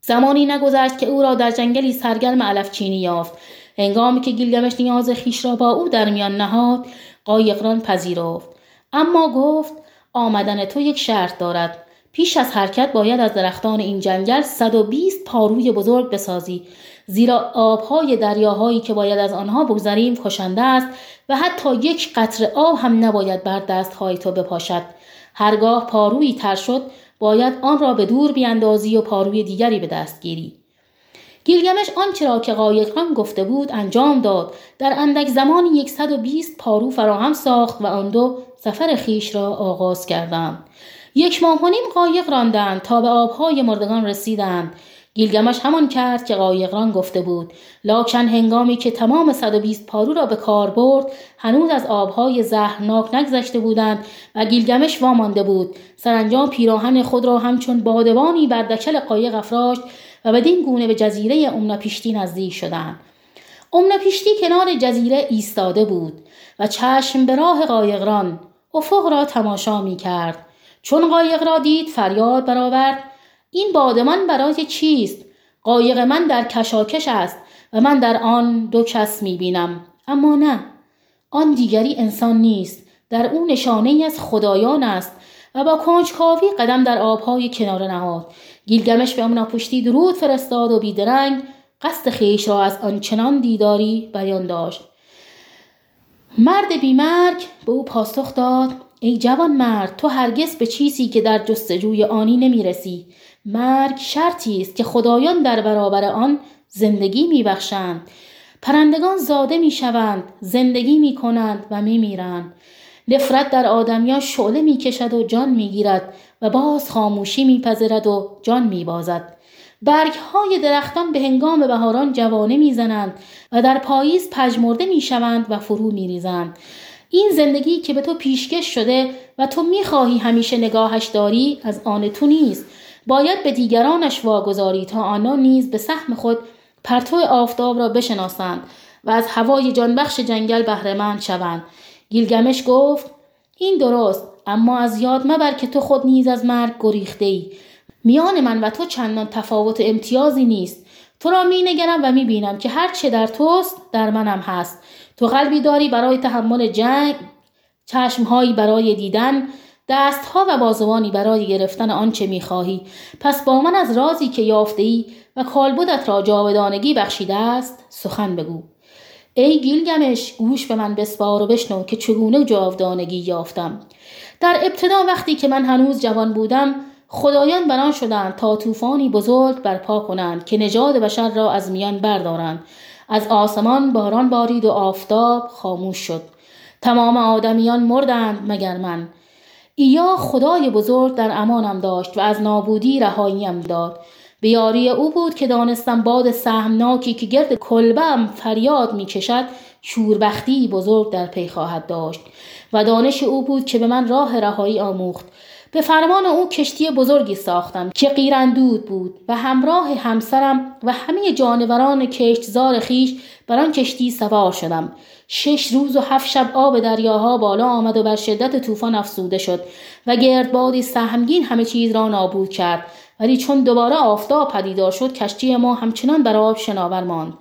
Speaker 1: زمانی نگذشت که او را در جنگلی سرگرم علف چینی یافت. هنگامی که گیلگمش نیاز خیش را با او در میان نهاد قایقران پذیرفت. اما گفت آمدن تو یک شرط دارد. پیش از حرکت باید از درختان این جنگل 120 پاروی بزرگ بسازی. زیرا آبهای دریاهایی که باید از آنها بگذریم کشنده است و حتی یک قطره آب هم نباید بر دستهای تو بپاشد. هرگاه پارویی تر شد باید آن را به دور بیاندازی و پاروی دیگری به دست گیری. گیلگمش آنچه را که قایقران گفته بود انجام داد. در اندک زمانی 120 پارو فراهم ساخت و آن دو سفر خیش را آغاز کردند. یک ماه و نیم قایق راندند تا به آبهای مردگان رسیدند. گیلگمش همان کرد که قایقران گفته بود لاکن هنگامی که تمام 120 پارو را به کار برد هنوز از آبهای زهرناک نگذشته بودند و گیلگمش وامانده بود. سرانجام پیراهن خود را همچون بادبانی بر دکل قایق افراشت و بدین گونه به جزیره امناپیشتی نزدیک شدند. امناپیشتی کنار جزیره ایستاده بود و چشم به راه قایقران افق را تماشا می کرد چون قایق را دید فریاد برآورد این بادمان برای چیست؟ قایق من در کشاکش است و من در آن دو کس می بینم اما نه آن دیگری انسان نیست. در او نشانه از خدایان است و با کنجکاوی قدم در آبهای کنار نهاد. گیلگمش به امنا پشتی درود فرستاد و بیدرنگ قصد خیش را از آنچنان دیداری بیان داشت. مرد بیمرگ به او پاسخ داد ای جوان مرد تو هرگز به چیزی که در جستجوی آنی نمی‌رسی. مرگ شرطی است که خدایان در برابر آن زندگی میبخشند. پرندگان زاده می‌شوند زندگی می‌کنند و میمیرند. نفرت در آدمیان شعله می‌کشد و جان می‌گیرد و باز خاموشی میپذرد و جان میبازد. برگ های درختان به هنگام بهاران جوانه می‌زنند و در پاییز پژمرده می‌شوند و فرو میریزند. این زندگی که به تو پیشکش شده و تو می‌خواهی همیشه نگاهش داری از آن تو نیست. باید به دیگرانش واگذاری تا آنان نیز به سهم خود پرتو آفتاب را بشناسند و از هوای جانبخش جنگل بهرهمند شوند. گیلگمش گفت این درست اما از یاد مبر که تو خود نیز از مرگ گریخته ای میان من و تو چندان تفاوت امتیازی نیست. تو را می نگرم و می بینم که هر چه در توست در منم هست. تو قلبی داری برای تحمل جنگ چشمهایی برای دیدن دستها و بازوانی برای گرفتن آنچه می‌خواهی. پس با من از رازی که یافته ای و کالبدت را جاودانگی بخشیده است سخن بگو. ای گیلگمش گوش به من بسپار و بشنو که چگونه جاودانگی یافتم. در ابتدا وقتی که من هنوز جوان بودم خدایان بران شدند تا طوفانی بزرگ برپا کنند که نژاد بشر را از میان بردارند. از آسمان باران بارید و آفتاب خاموش شد. تمام آدمیان مردند مگر من. ایا خدای بزرگ در امانم داشت و از نابودی رهاییم داد. به یاری او بود که دانستم باد سهمناکی که گرد کلبم فریاد می کشد شوربختی بزرگ در پی خواهد داشت. و دانش او بود که به من راه رهایی آموخت. به فرمان او کشتی بزرگی ساختم که قیرندود بود و همراه همسرم و همه جانوران کشتزار خیش بر آن کشتی سوار شدم. شش روز و هفت شب آب دریاها بالا آمد و بر شدت طوفان افسوده شد و گردبادی سهمگین همه چیز را نابود کرد. ولی چون دوباره آفتاب پدیدار شد کشتی ما همچنان بر آب شناور ماند.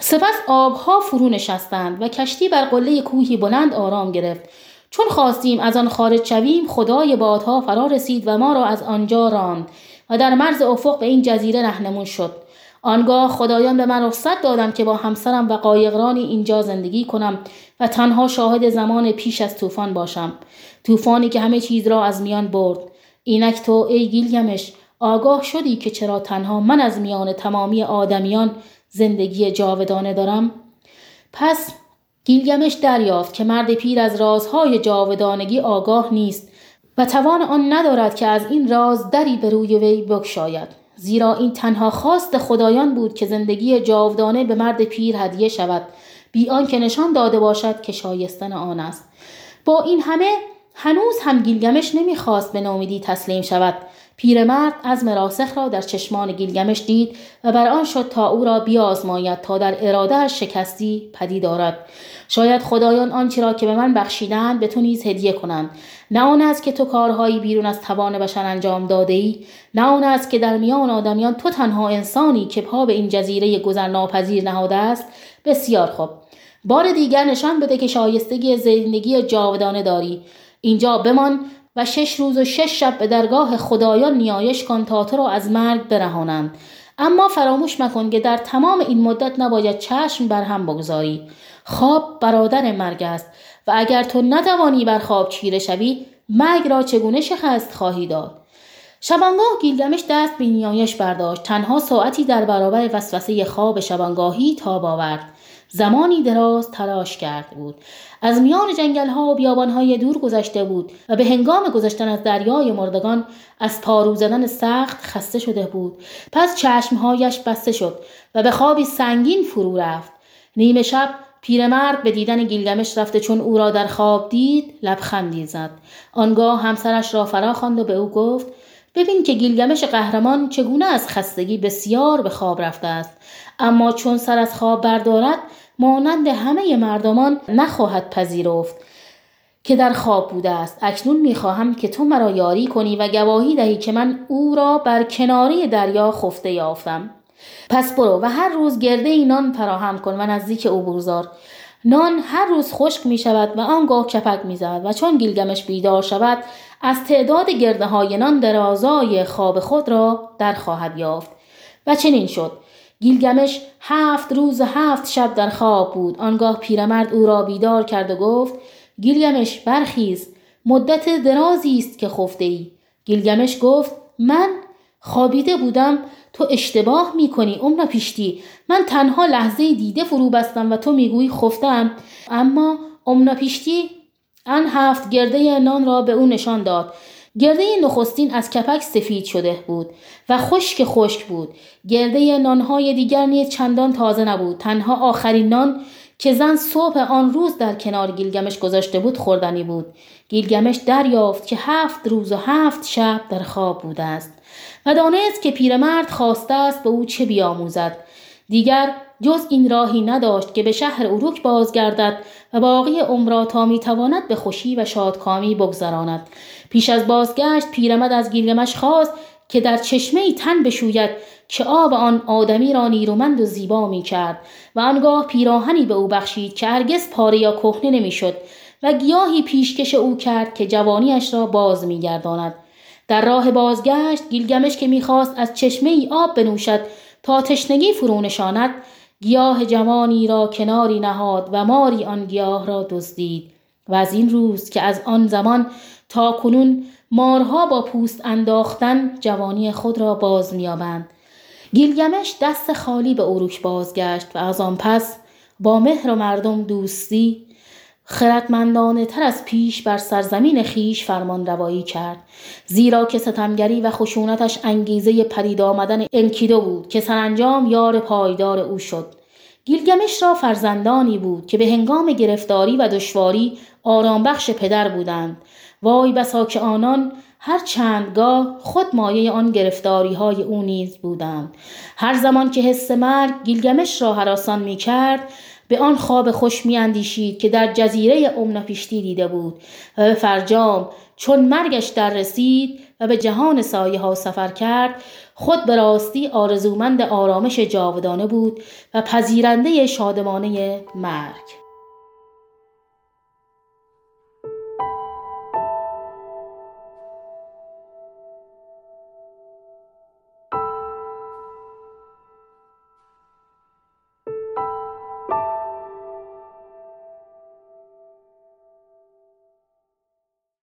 Speaker 1: سپس آبها فرو نشستند و کشتی بر قله کوهی بلند آرام گرفت. چون خواستیم از آن خارج شویم خدای بادها فرا رسید و ما را از آنجا راند و در مرز افق به این جزیره رهنمون شد. آنگاه خدایان به من رخصت دادند که با همسرم و قایقرانی اینجا زندگی کنم و تنها شاهد زمان پیش از طوفان باشم. طوفانی که همه چیز را از میان برد. اینک تو ای گیلگمش آگاه شدی که چرا تنها من از میان تمامی آدمیان زندگی جاودانه دارم؟ پس گیلگمش دریافت که مرد پیر از رازهای جاودانگی آگاه نیست و توان آن ندارد که از این راز دری به روی وی بگشاید. زیرا این تنها خواست خدایان بود که زندگی جاودانه به مرد پیر هدیه شود بی آنکه نشان داده باشد که شایستن آن است. با این همه هنوز هم گیلگمش نمی‌خواست به نومیدی تسلیم شود. پیرمرد از مراسخ را در چشمان گیلگمش دید و بر آن شد تا او را بیازماید تا در اراده شکستی پدید دارد شاید خدایان آنچه را که به من بخشیدند به تو نیز هدیه کنند. نه آن است که تو کارهایی بیرون از توان بشر انجام داده ای نه آن است که در میان آدمیان تو تنها انسانی که پا به این جزیره گذرناپذیر نهاده است. بسیار خوب. بار دیگر نشان بده که شایستگی زندگی جاودانه داری. اینجا بمان و شش روز و شش شب به درگاه خدایان نیایش کن تا تو را از مرگ برهانند. اما فراموش مکن که در تمام این مدت نباید چشم بر هم بگذاری. خواب برادر مرگ است و اگر تو نتوانی بر خواب چیره شوی مرگ را چگونه شکست خواهی داد؟ شبانگاه گیلگمش دست به نیایش برداشت. تنها ساعتی در برابر وسوسه خواب شبانگاهی تاب آورد زمانی دراز تلاش کرد بود. از میان جنگل ها و بیابان های دور گذشته بود و به هنگام گذشتن از دریای مردگان از پارو زدن سخت خسته شده بود. پس چشمهایش بسته شد و به خوابی سنگین فرو رفت. نیمه شب پیرمرد به دیدن گیلگمش رفته چون او را در خواب دید لبخندی زد. آنگاه همسرش را فرا خواند و به او گفت ببین که گیلگمش قهرمان چگونه از خستگی بسیار به خواب رفته است. اما چون سر از خواب بردارد مانند همه مردمان نخواهد پذیرفت که در خواب بوده است. اکنون می‌خواهم که تو مرا یاری کنی و گواهی دهی که من او را بر کناری دریا خفته یافتم. پس برو و هر روز گرده ای نان فراهم کن و نزدیک او بگذار نان هر روز خشک می شود و آنگاه کپک می زد و چون گیلگمش بیدار شود از تعداد گرده های نان درازای خواب خود را در خواهد یافت. و چنین شد. گیلگمش هفت روز هفت شب در خواب بود. آنگاه پیرمرد او را بیدار کرد و گفت گیلگمش برخیز مدت درازی است که خفته ای گیلگمش گفت من خوابیده بودم تو اشتباه می کنی عمر پیشتی. من تنها لحظه دیده فرو بستم و تو می‌گویی خفتم. اما امنا پیشتی ان هفت گرده نان را به او نشان داد. گرده نخستین از کپک سفید شده بود و خشک خشک بود. گرده نانهای دیگر نیز چندان تازه نبود. تنها آخرین نان که زن صبح آن روز در کنار گیلگمش گذاشته بود خوردنی بود. گیلگمش دریافت که هفت روز و هفت شب در خواب بوده است و دانست که پیرمرد خواسته است به او چه بیاموزد. دیگر جز این راهی نداشت که به شهر اروک بازگردد و باقی عمر تا می‌تواند به خوشی و شادکامی بگذراند. پیش از بازگشت پیرمرد از گیلگمش خواست که در چشمه تن بشوید که آب آن آدمی را نیرومند و زیبا می کرد و آنگاه پیراهنی به او بخشید که هرگز پاره یا کهنه نمی‌شد و گیاهی پیشکش او کرد که جوانیش را باز میگرداند. در راه بازگشت گیلگمش که می‌خواست از چشمه آب بنوشد تا تشنگی فرو نشاند گیاه جوانی را کناری نهاد و ماری آن گیاه را دزدید و از این روز که از آن زمان تا کنون مارها با پوست انداختن جوانی خود را باز میابند گیلگمش دست خالی به اروک بازگشت و از آن پس با مهر و مردم دوستی خردمندانه تر از پیش بر سرزمین خیش فرمان روایی کرد. زیرا که ستمگری و خشونتش انگیزه پدید آمدن انکیدو بود که سرانجام یار پایدار او شد. گیلگمش را فرزندانی بود که به هنگام گرفتاری و دشواری آرامبخش پدر بودند. وای بسا که آنان هر چندگاه خود مایه آن گرفتاری های او نیز بودند. هر زمان که حس مرگ گیلگمش را حراسان می کرد به آن خواب خوش می اندیشید که در جزیره امنا پیشتی دیده بود و به فرجام چون مرگش در رسید و به جهان سایه ها سفر کرد خود به راستی آرزومند آرامش جاودانه بود و پذیرنده شادمانه مرگ.